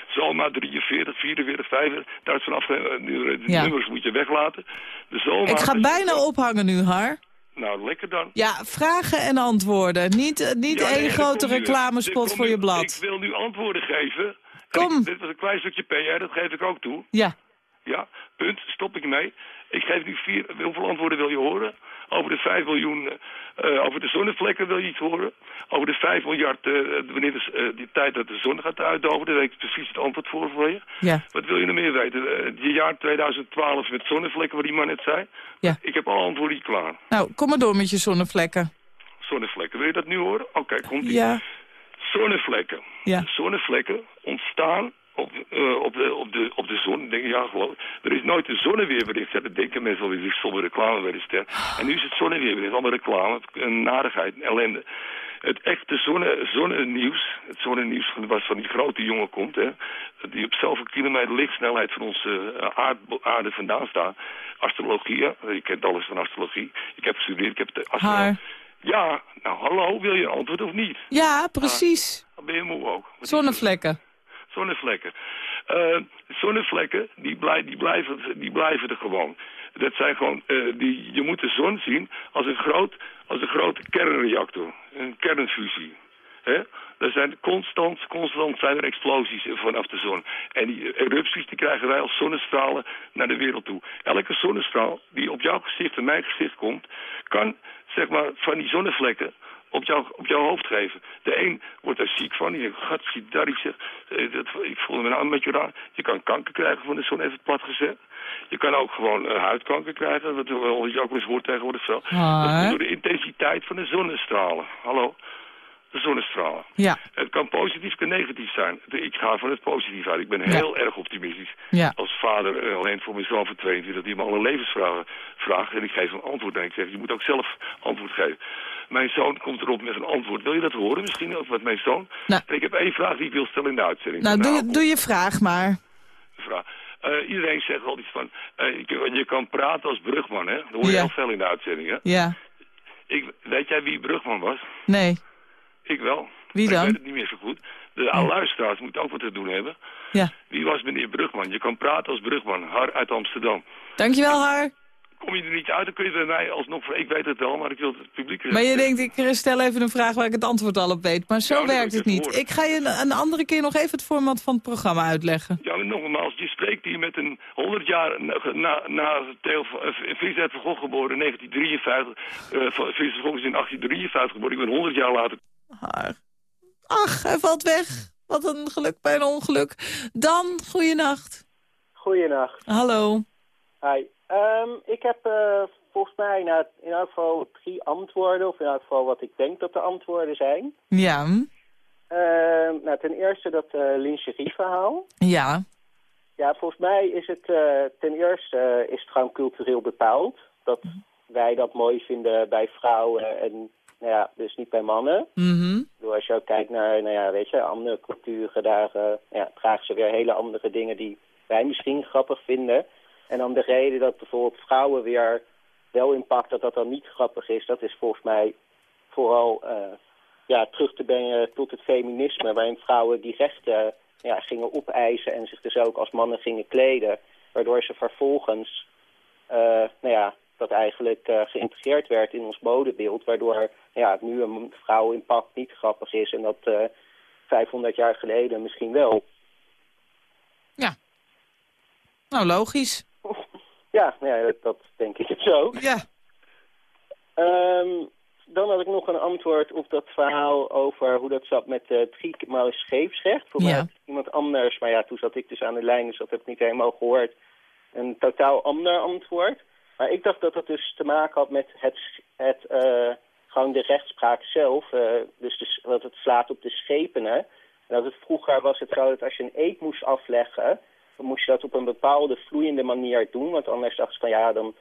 Zomaat 43, 44, 45. Daar is vanaf de, de, de Ja. nummers moet je weglaten. De zomaat. Ik ga is- bijna ophangen nu, haar. Nou, lekker dan. Ja, vragen en antwoorden. Niet, eh, niet Ja, nee, één grote reclamespot voor je blad. Ik wil nu antwoorden geven. Kom. dit was een klein stukje PR, dat geef ik ook toe. Ja. Ja, punt. Stop ik mee. Ik geef nu vier... Hoeveel antwoorden wil je horen? Over de 5 miljoen... eh, over de zonnevlekken wil je iets horen? Over de 5 miljard... eh, wanneer de, eh, die tijd dat de zon gaat uitdoven... daar weet ik precies het antwoord voor voor je. Ja. Wat wil je nog meer weten? Het jaar 2012 met zonnevlekken, wat die man net zei. Ja. Ik heb alle antwoorden klaar. Nou, kom maar door met je zonnevlekken. Zonnevlekken. Wil je dat nu horen? Oké, komt ie. Ja. Zonnevlekken. Ja. Zonnevlekken ontstaan op, eh, op, de, op, de, op de zon. Denk, ja, geloof, er is nooit een zonneweerbericht. Dat denken mensen wel weer. Stond reclame bij de ster. En nu is het zonneweerbericht. Allemaal reclame. Een narigheid, een ellende. Het echte zonne, zonnenieuws, het zonnenieuws was van die grote jongen komt, hè, die op zoveel kilometer lichtsnelheid van onze eh, aard, aarde vandaan staat. Astrologie, je kent alles van astrologie. Ik heb gestudeerd, ik heb de astro- Haar. Ja, nou hallo, wil je een antwoord of niet? Ja, precies. Dan ben je moe ook. Wat Zonnevlekken. zonnevlekken. Eh, zonnevlekken, die, blij, die, blijven, die blijven er gewoon. Dat zijn gewoon, eh, die, je moet de zon zien als een, groot, als een grote kernreactor. Een kernfusie. Hè? Er zijn constant, constant zijn er explosies vanaf de zon. En die erupties die krijgen wij als zonnestralen naar de wereld toe. Elke zonnestraal die op jouw gezicht en mijn gezicht komt... kan zeg maar, van die zonnevlekken op, jou, op jouw hoofd geven. De een wordt er ziek van. Die denkt, ik zeg, eh, dat, ik voel me nou een beetje raar. Je kan kanker krijgen van de zon, even plat gezegd. Je kan ook gewoon eh, huidkanker krijgen, wat je ook wel eens hoort tegenwoordig. Ah, Dat komt door de intensiteit van de zonnestralen. Hallo? De zonnestralen. Ja. Het kan positief, kan negatief zijn. Ik ga van het positief uit. Ik ben heel erg optimistisch. Ja. Als vader alleen voor mijn zoon van 22, die me alle levensvragen vraagt. En ik geef een antwoord. En ik zeg, je moet ook zelf antwoord geven. Mijn zoon komt erop met een antwoord. Wil je dat horen misschien? Of met mijn zoon? Nou. Ik heb één vraag die ik wil stellen in de uitzending. Nou, doe, doe je vraag maar. vraag. Eh, iedereen zegt altijd van, eh, je, je kan praten als brugman, hè? Dat hoor je Ja. heel veel in de uitzending, hè? Ja. Ik, weet jij wie brugman was? Nee. Ik wel. Wie dan? Ik weet het niet meer zo goed. De luisteraars moeten ook wat te doen hebben. Ja. Wie was meneer Brugman? Je kan praten als Brugman, Har uit Amsterdam. Dankjewel, Har. Kom je er niet uit, dan kun je bij mij alsnog... Ik weet het wel, maar ik wil het publiek... Maar je denkt, ik stel even een vraag waar ik het antwoord al op weet. Maar zo Ja, dat werkt het niet. Ik ga je een, een andere keer nog even het format van het programma uitleggen. Ja, maar nogmaals, je spreekt hier met een 100 jaar na, na, na Theo van- eh, Fries uit van Gogh geboren in 1953. eh, van- Fries van Gogh is in 1853 geboren. Ik ben 100 jaar later. Har. Ach, hij valt weg. Wat een geluk bij een ongeluk. Dan, goeienacht. Goeienacht. Hallo. Hi. Ehm, ik heb eh, volgens mij nou, in elk geval drie antwoorden, of in elk geval wat ik denk dat de antwoorden zijn. Ja. Ehm, nou, ten eerste dat uh, lingerieverhaal. Ja. Ja, volgens mij is het eh, ten eerste eh, is het gewoon cultureel bepaald. Dat wij dat mooi vinden bij vrouwen en nou ja, dus niet bij mannen. Mhm. Bedoel, als je ook kijkt naar, nou ja, weet je, andere culturen, daar ja, dragen ze weer hele andere dingen die wij misschien grappig vinden. En dan de reden dat bijvoorbeeld vrouwen weer wel inpakt dat dat dan niet grappig is, dat is volgens mij vooral eh, ja, terug te brengen tot het feminisme, waarin vrouwen die rechten ja, gingen opeisen en zich dus ook als mannen gingen kleden, waardoor ze vervolgens eh, nou ja, dat eigenlijk eh, geïntegreerd werd in ons modebeeld, waardoor ja, nu een vrouw in pak niet grappig is en dat eh 500 jaar geleden misschien wel. Nou, logisch. Ja, ja dat, dat denk ik zo. Ja. Ehm, dan had ik nog een antwoord op dat verhaal over hoe dat zat met uh, driemaal scheepsrecht. Voor mij Ja. iemand anders, maar ja, toen zat ik dus aan de lijn, dus dat heb ik niet helemaal gehoord. Een totaal ander antwoord. Maar ik dacht dat dat dus te maken had met het, het eh, gewoon de rechtspraak zelf. eh, dus dat het slaat op de schepenen. En dat vroeger was het zo dat als je een eed moest afleggen, dan moest je dat op een bepaalde vloeiende manier doen. Want anders dacht ze van ja, dan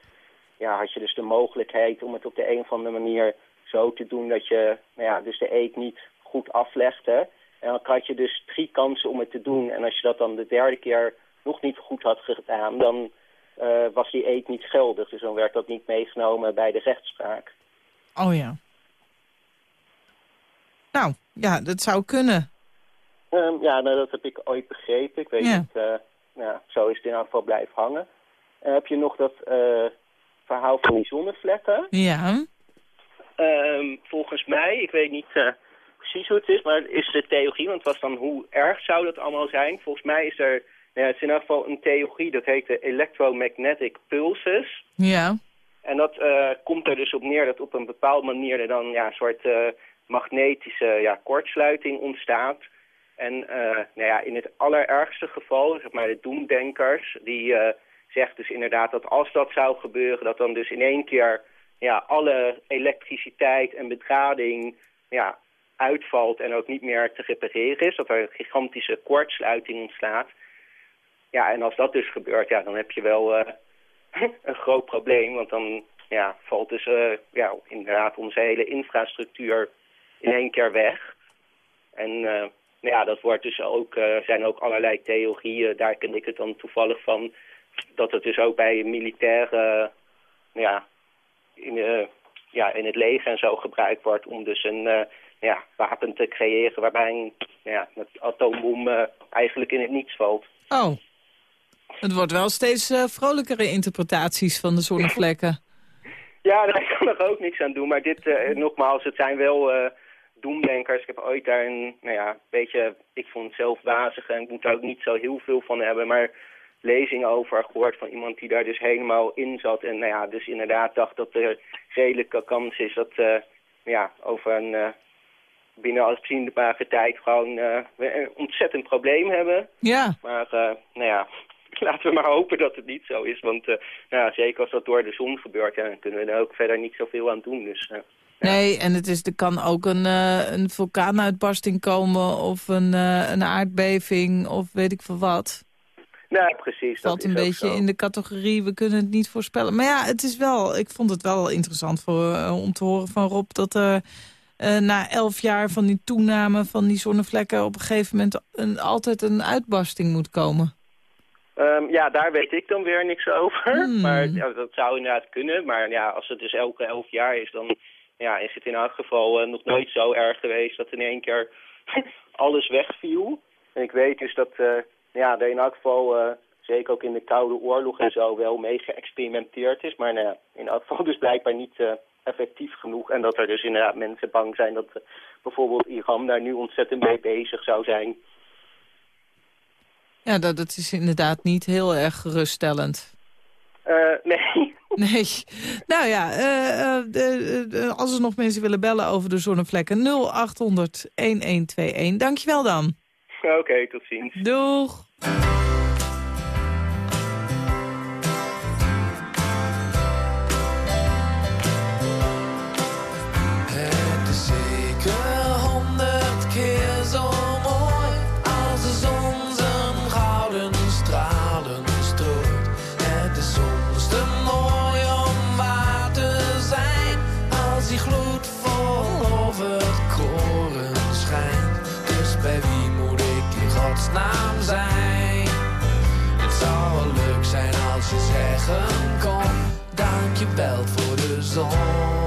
ja, had je dus de mogelijkheid om het op de een of andere manier zo te doen dat je nou ja, dus de eet niet goed aflegde. En dan had je dus drie kansen om het te doen. En als je dat dan de derde keer nog niet goed had gedaan, dan eh, was die eet niet geldig. Dus dan werd dat niet meegenomen bij de rechtspraak. Oh ja. Nou, ja, dat zou kunnen. Ehm, ja, nou, dat heb ik ooit begrepen. Ik weet Ja. niet, eh, nou, zo is het in elk geval blijven hangen. En heb je nog dat eh, verhaal van die zonnevlekken? Ja. Ehm, volgens mij, ik weet niet eh, precies hoe het is, maar is de theorie, want het was dan hoe erg zou dat allemaal zijn? Volgens mij is er, nou ja, het is in elk geval een theorie, dat heet de electromagnetic pulses. Ja. En dat eh, komt er dus op neer dat op een bepaalde manier er dan ja, een soort eh, magnetische ja, kortsluiting ontstaat. En eh, nou ja, in het allerergste geval, zeg maar de doemdenkers, die zegt dus inderdaad dat als dat zou gebeuren, dat dan dus in één keer ja, alle elektriciteit en bedrading ja, uitvalt en ook niet meer te repareren is. Dat er een gigantische kortsluiting ontstaat. Ja, en als dat dus gebeurt, ja, dan heb je wel eh, een groot probleem. Want dan ja, valt dus eh, ja, inderdaad onze hele infrastructuur in één keer weg. En nou ja, dat wordt dus ook, zijn ook allerlei theorieën, daar ken ik het dan toevallig van, dat het dus ook bij militaire, ja, in, ja, in het leger en zo gebruikt wordt om dus een, ja, wapen te creëren waarbij een ja, eh, eigenlijk in het niets valt. Oh. Het wordt wel steeds eh, vrolijkere interpretaties van de zonnevlekken. Ja, daar kan er ook niks aan doen. Maar dit, eh, nogmaals, het zijn wel eh, doemdenkers. Ik heb ooit daar een, nou ja, beetje, ik vond het zelf wazig en ik moet daar ook niet zo heel veel van hebben. Maar lezingen over gehoord van iemand die daar dus helemaal in zat. En nou ja, dus inderdaad dacht dat er redelijke kans is dat, eh, ja, over een, eh, binnen afzienbare tijd gewoon een ontzettend probleem hebben. Ja. Maar, nou ja, laten we maar hopen dat het niet zo is. Want eh, nou zeker als dat door de zon gebeurt, ja, dan kunnen we er ook verder niet zoveel aan doen. Dus, eh, Nee, en het is, er kan ook een, eh, een vulkaanuitbarsting komen of een, een aardbeving of weet ik veel wat. nou, precies. valt dat een beetje zo. in de categorie, we kunnen het niet voorspellen. Maar ja, het is wel, ik vond het wel interessant voor, om te horen van Rob... dat er na elf jaar van die toename van die zonnevlekken... op een gegeven moment een, altijd een uitbarsting moet komen. Ehm, ja, daar weet ik dan weer niks over. Hmm. Maar ja, dat zou inderdaad kunnen. Maar ja, als het dus elke elf jaar is, dan ja, is het in elk geval eh, nog nooit zo erg geweest dat in één keer alles wegviel. En ik weet dus dat eh, ja, er in elk geval, eh, zeker ook in de Koude Oorlog en zo, wel mee geëxperimenteerd is. Maar nou ja, in elk geval dus blijkbaar niet effectief genoeg. En dat er dus inderdaad mensen bang zijn dat bijvoorbeeld Iran daar nu ontzettend mee bezig zou zijn. Ja, dat, dat is inderdaad niet heel erg geruststellend. Eh, nee. Nee. Nou ja, eh, eh, als er nog mensen willen bellen over de zonnevlekken... 0800-1121. Dankjewel dan. Oké, tot ziens. Doeg. Je zeggen kon, dankjewel voor de zon.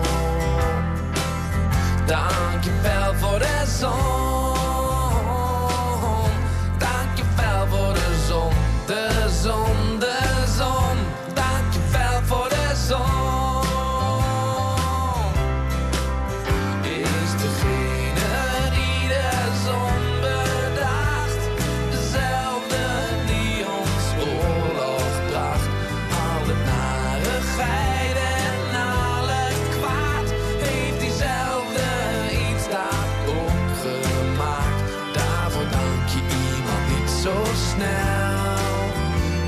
Snel.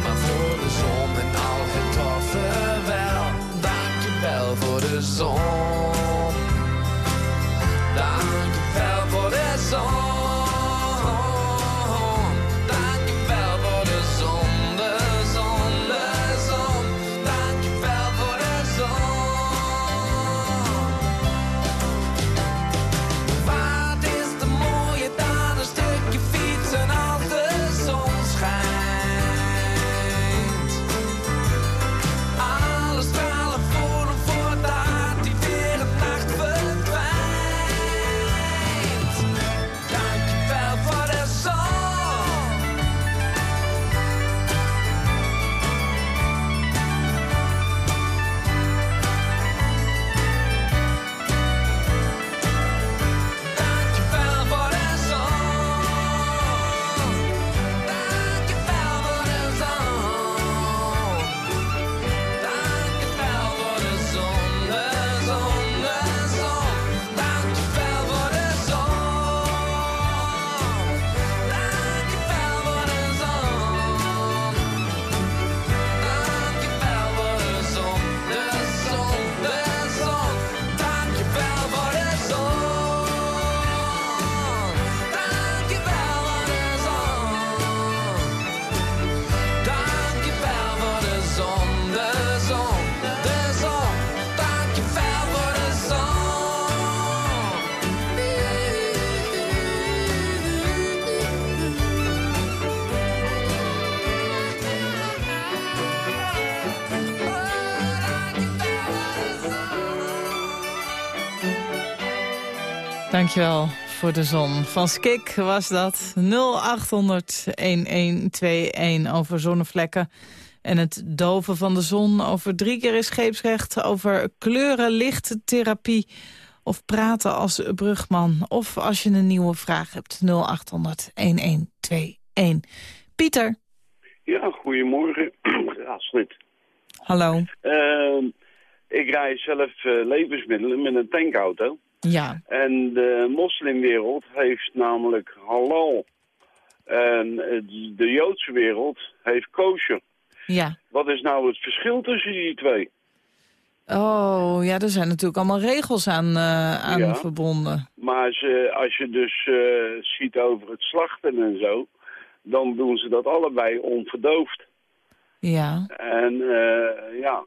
Maar voor de zon en al het toffe wel. Voor de zon. Dankjewel voor de zon. Van Skik was dat 0800-1121 over zonnevlekken. En het doven van de zon over drie keer is scheepsrecht... over kleurenlichttherapie of praten als brugman. Of als je een nieuwe vraag hebt, 0800-1121. Pieter, Ja, goedemorgen. Astrid. hallo. Ehm, ik rij zelf eh, levensmiddelen met een tankauto. Ja. En de moslimwereld heeft namelijk halal. En de Joodse wereld heeft kosher. Ja. Wat is nou het verschil tussen die twee? Oh, ja, er zijn natuurlijk allemaal regels aan, eh, aan Ja. verbonden. Maar ze, als je dus eh, ziet over het slachten en zo... dan doen ze dat allebei onverdoofd. Ja. En eh, ja,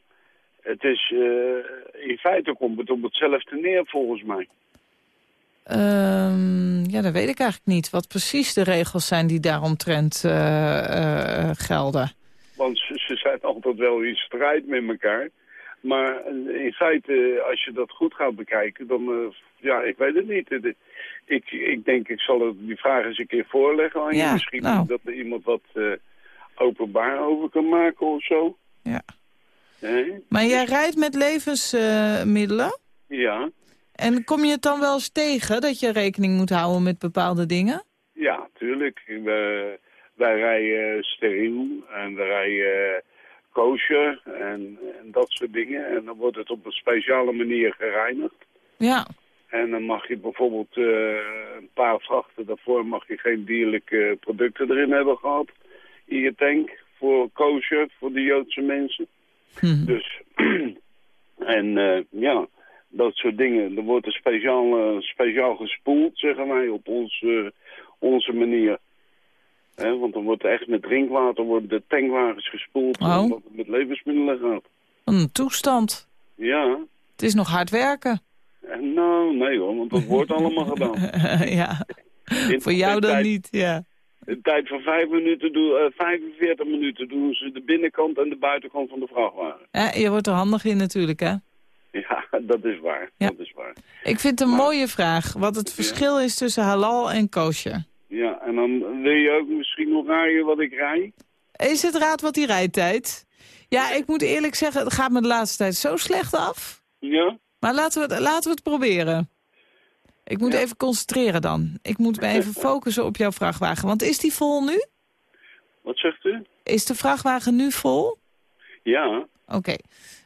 het is, eh, in feite komt het op hetzelfde neer volgens mij. Ehm, ja, dat weet ik eigenlijk niet. Wat precies de regels zijn die daaromtrent eh, eh, gelden. Want ze, ze zijn altijd wel in strijd met elkaar. Maar in feite, als je dat goed gaat bekijken, dan, ja, ik weet het niet. Ik, ik denk, ik zal het- die vraag eens een keer voorleggen aan je. Ja, Misschien nou. dat er iemand wat openbaar over kan maken of zo. Ja. Maar jij rijdt met levensmiddelen? Ja, En kom je het dan wel eens tegen dat je rekening moet houden met bepaalde dingen? ja, tuurlijk. We- wij rijden steriel en we rijden kosher en, en dat soort dingen. En dan wordt het op een speciale manier gereinigd. Ja. En dan mag je bijvoorbeeld eh, een paar vrachten daarvoor mag je geen dierlijke producten erin hebben gehad. In je tank voor kosher, voor de Joodse mensen. Dus, en eh, ja, dat soort dingen. Er wordt er speciaal, eh, speciaal gespoeld, zeggen wij, op ons, eh, onze manier. Hè, want dan wordt echt met drinkwater worden de tankwagens gespoeld, Oh. omdat het met levensmiddelen gaat. Een toestand. Ja, Het is nog hard werken. en nou, nee hoor, want dat wordt allemaal gedaan. ja. In- Voor jou dan tijd- niet, ja. Een tijd van vijf minuten doen, eh, 45 minuten doen ze de binnenkant en de buitenkant van de vrachtwagen. Ja, Je wordt er handig in natuurlijk, hè? Ja, dat is waar. Ja. Dat is waar. Ik vind het een mooie vraag. Wat het verschil is tussen halal en kosher. Ja, en dan wil je ook misschien nog raaien wat ik rij? Is het raad wat die rijtijd? Ja, ik moet eerlijk zeggen, het gaat me de laatste tijd zo slecht af. Ja? Maar laten we het, laten we het proberen. Ik moet even concentreren dan. Ik moet me even focussen op jouw vrachtwagen. Want is die vol nu? Wat zegt u? Is de vrachtwagen nu vol? Ja, Oké.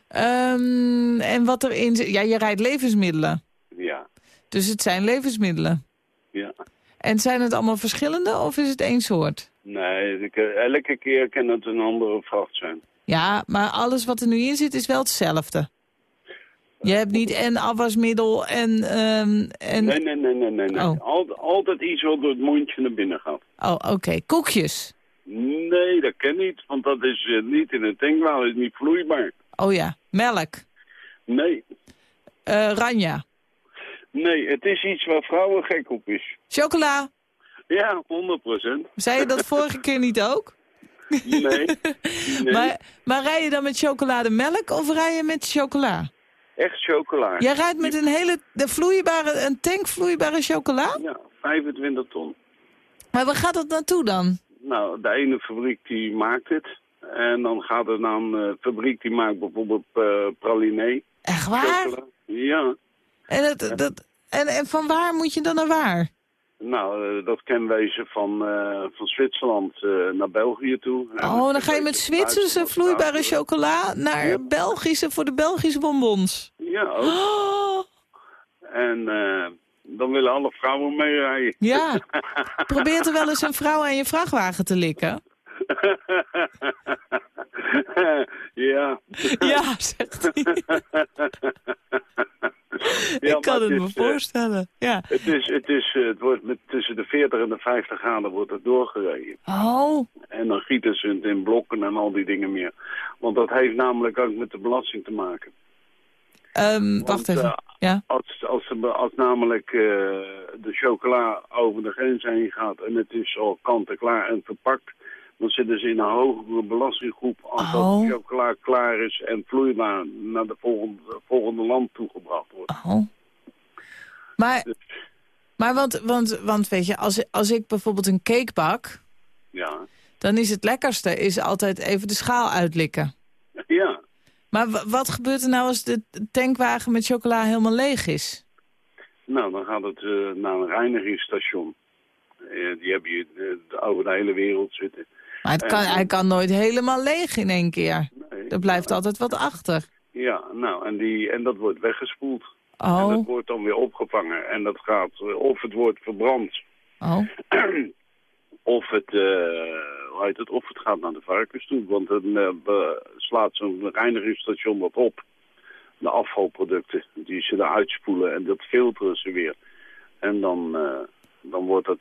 Ehm, en wat erin zit... Ja, je rijdt levensmiddelen. ja, Dus het zijn levensmiddelen. ja. En zijn het allemaal verschillende of is het één soort? Nee, elke keer kan het een andere vracht zijn. Ja, maar alles wat er nu in zit is wel hetzelfde. Je hebt niet en afwasmiddel en... ehm, en... Nee, nee, nee, nee, nee. nee. Oh. Altijd, altijd iets wat door het mondje naar binnen gaat. Oh, oké. Koekjes. Nee, dat kan niet, want dat is eh, niet in een tankwagen, dat is niet vloeibaar. Oh ja, melk. Nee, Eh ranja. nee, het is iets waar vrouwen gek op is. Chocola. Ja, 100 procent. Zei je dat vorige keer niet ook? Nee, nee. Maar, maar rij je dan met chocolademelk of rij je met chocola? Echt chocola. Jij rijdt met een hele de vloeibare, een tank vloeibare chocola? Ja, 25 ton. Maar waar gaat dat naartoe dan? Nou, de ene fabriek die maakt het. En dan gaat het naar een eh, fabriek die maakt bijvoorbeeld eh praline. Echt waar? Chocola. Ja. En, het, dat, en, en van waar moet je dan naar waar? Nou, eh, dat kan wezen van, eh, van Zwitserland eh, naar België toe. Oh, dan ga je met Zwitserse vloeibare chocola naar Belgische voor de Belgische bonbons. Ja, ook. Oh, En dan willen alle vrouwen meerijden. ja. Probeert er wel eens een vrouw aan je vrachtwagen te likken? Ja. Ja, zegt hij. Ja, Ik kan het me is, eh, voorstellen. Ja. Het, is, het, is, eh, het wordt met tussen de 40 en de 50 graden wordt het doorgereden. Oh, En dan gieten ze het in blokken en al die dingen meer. Want dat heeft namelijk ook met de belasting te maken. ehm, wacht even. eh, Ja. Als, als, de- als namelijk de chocola over de grens heen gaat en het is al kant-en-klaar en verpakt, dan zitten ze in een hogere belastinggroep als dat Oh. de chocola klaar is en vloeibaar naar de volgende, volgende land toegebracht wordt. Oh. Maar, Maar want, want, want weet je, als, als ik bijvoorbeeld een cake bak... Ja. dan is het lekkerste is altijd even de schaal uitlikken. Ja. Maar wa- wat gebeurt er nou als de tankwagen met chocola helemaal leeg is? Nou, dan gaat het eh, naar een reinigingsstation. Eh, die heb je eh, over de hele wereld zitten. Maar het En- hij kan nooit helemaal leeg in één keer. er blijft altijd wat achter. Ja, nou, en, die, en dat wordt weggespoeld. En Oh, dat wordt dan weer opgevangen. En dat gaat, eh, of het wordt verbrand, oh. of het, hoe heet het, of het gaat naar de varkens toe. Want dan eh, slaat zo'n reinigingsstation dat op. De afvalproducten, die ze eruit spoelen en dat filteren ze weer. En dan, eh, dan wordt dat,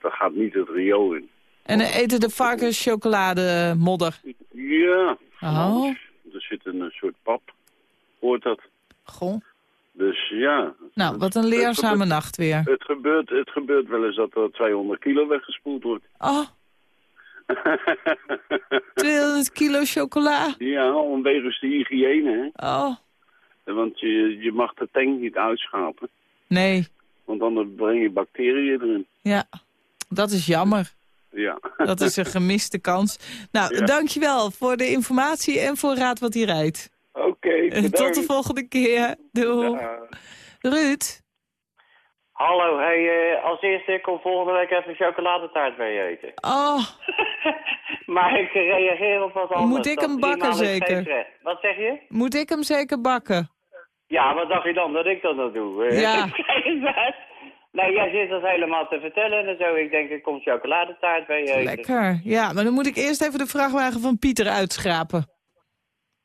dat gaat niet het riool in. En eten de varkens chocolademodder. Ja, Oh, er zit een eh, soort pap, hoort dat. goh. Dus ja, Nou, wat een leerzame nacht weer. het gebeurt, het gebeurt wel eens dat er 200 kilo weggespoeld wordt. Oh, 200 kilo chocola. Ja, omwegens de hygiëne, hè. Oh, Want je, je mag de tank niet uitschapen. nee. Want dan breng je bacteriën erin. Ja, dat is jammer. Ja. Dat is een gemiste kans. Nou, Ja. dankjewel voor de informatie en voor Raad wat hij rijdt. Oké, Eh, Tot de volgende keer. Doei. Ruud? Hallo, hey, eh, als eerste, ik kom volgende week even chocoladetaart bij je eten. Oh, Maar ik reageer op wat anders. Moet ik hem bakken zeker? Wat zeg je? moet ik hem zeker bakken? Ja, wat dacht je dan dat ik dat nog doe? eh? Ja. nee, jij zit dat helemaal te vertellen en zo. Ik denk, ik kom chocoladetaart bij je. Lekker. Ja, maar dan moet ik eerst even de vrachtwagen van Pieter uitschrapen.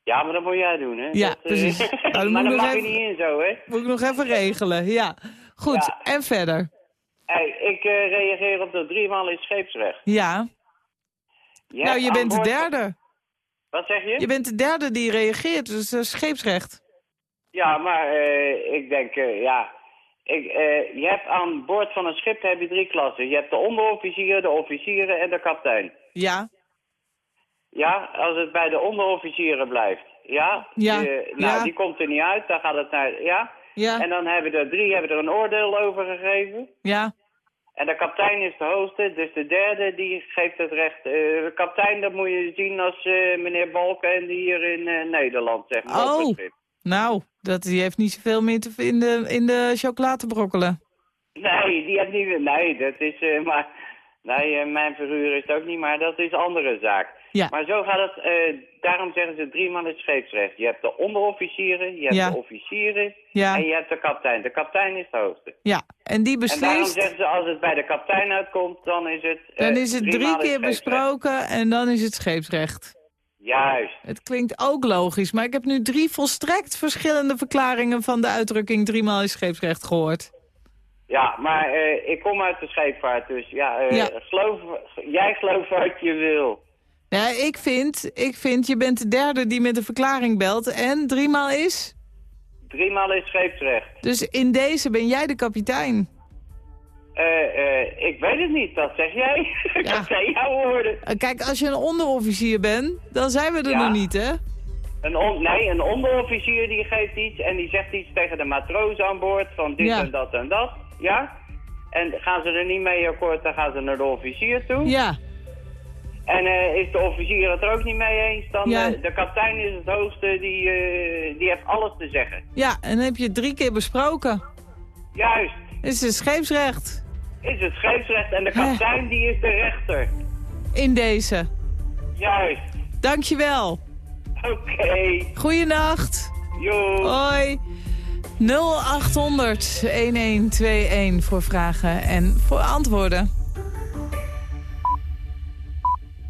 Ja, maar dat moet jij doen, hè? Ja, Dat, eh, precies. Nou, dan maar dat mag even- je niet in zo, hè? Moet ik nog even regelen, ja. Goed, Ja. en verder? Hey, ik eh, reageer op dat driemaal in scheepsrecht. Ja. Nou, je bent de derde. Wat zeg je? Je bent de derde die reageert, dus eh, scheepsrecht. Ja, maar ik denk, ja... Ik, eh, je hebt aan boord van een schip heb je drie klassen. Je hebt de onderofficier, de officieren en de kapitein. Ja. Ja, als het bij de onderofficieren blijft. Ja? Ja, nou, ja. die komt er niet uit. Dan gaat het naar... Ja? Ja. En dan hebben er drie hebben er een oordeel over gegeven. Ja. En de kapitein is de hoogste, dus de derde die geeft het recht. Eh, de kapitein, dat moet je zien als eh, meneer Balken die hier in Nederland, zeg maar. op het Oh, schip. Nou, dat, die heeft niet zoveel meer te, in, de, in de chocola te brokkelen. Nee, die heeft niet... Nee, dat is... eh, maar, nee, eh, mijn verhuur is het ook niet, maar dat is een andere zaak. Ja. Maar zo gaat het... eh, daarom zeggen ze driemaal het scheepsrecht. Je hebt de onderofficieren, je hebt Ja. de officieren Ja. en je hebt de kapitein. De kapitein is de hoogste. Ja, en die En daarom beslist, zeggen ze, als het bij de kapitein uitkomt, dan is het... dan is het drie driemaal keer besproken en dan is het scheepsrecht. Juist. Het klinkt ook logisch, maar ik heb nu drie volstrekt verschillende verklaringen van de uitdrukking driemaal is scheepsrecht gehoord. Ja, maar eh, ik kom uit de scheepvaart, dus ja, eh, Ja. Geloof, jij gelooft wat je wil. Ja, ik vind, ik vind, je bent de derde die met een verklaring belt en driemaal is. Driemaal is scheepsrecht. Dus in deze ben jij de kapitein. Eh, ik weet het niet, dat zeg jij. dat zijn jouw woorden. Eh, Kijk, als je een onderofficier bent, dan zijn we er Ja. nog niet, hè? Een on- nee, een onderofficier die geeft iets en die zegt iets tegen de matroos aan boord van dit Ja. en dat en dat. Ja? En gaan ze er niet mee akkoord, dan gaan ze naar de officier toe. Ja. En is de officier het er ook niet mee eens, dan Ja. de kapitein is het hoogste, die, die heeft alles te zeggen. Ja, en dan heb je het drie keer besproken. Juist, Het is een scheepsrecht. Is het scheepsrecht en de kapitein die is de rechter. In deze. Juist, Dankjewel. oké. Goeienacht. Jo. Hoi. 0800 1121 voor vragen en voor antwoorden.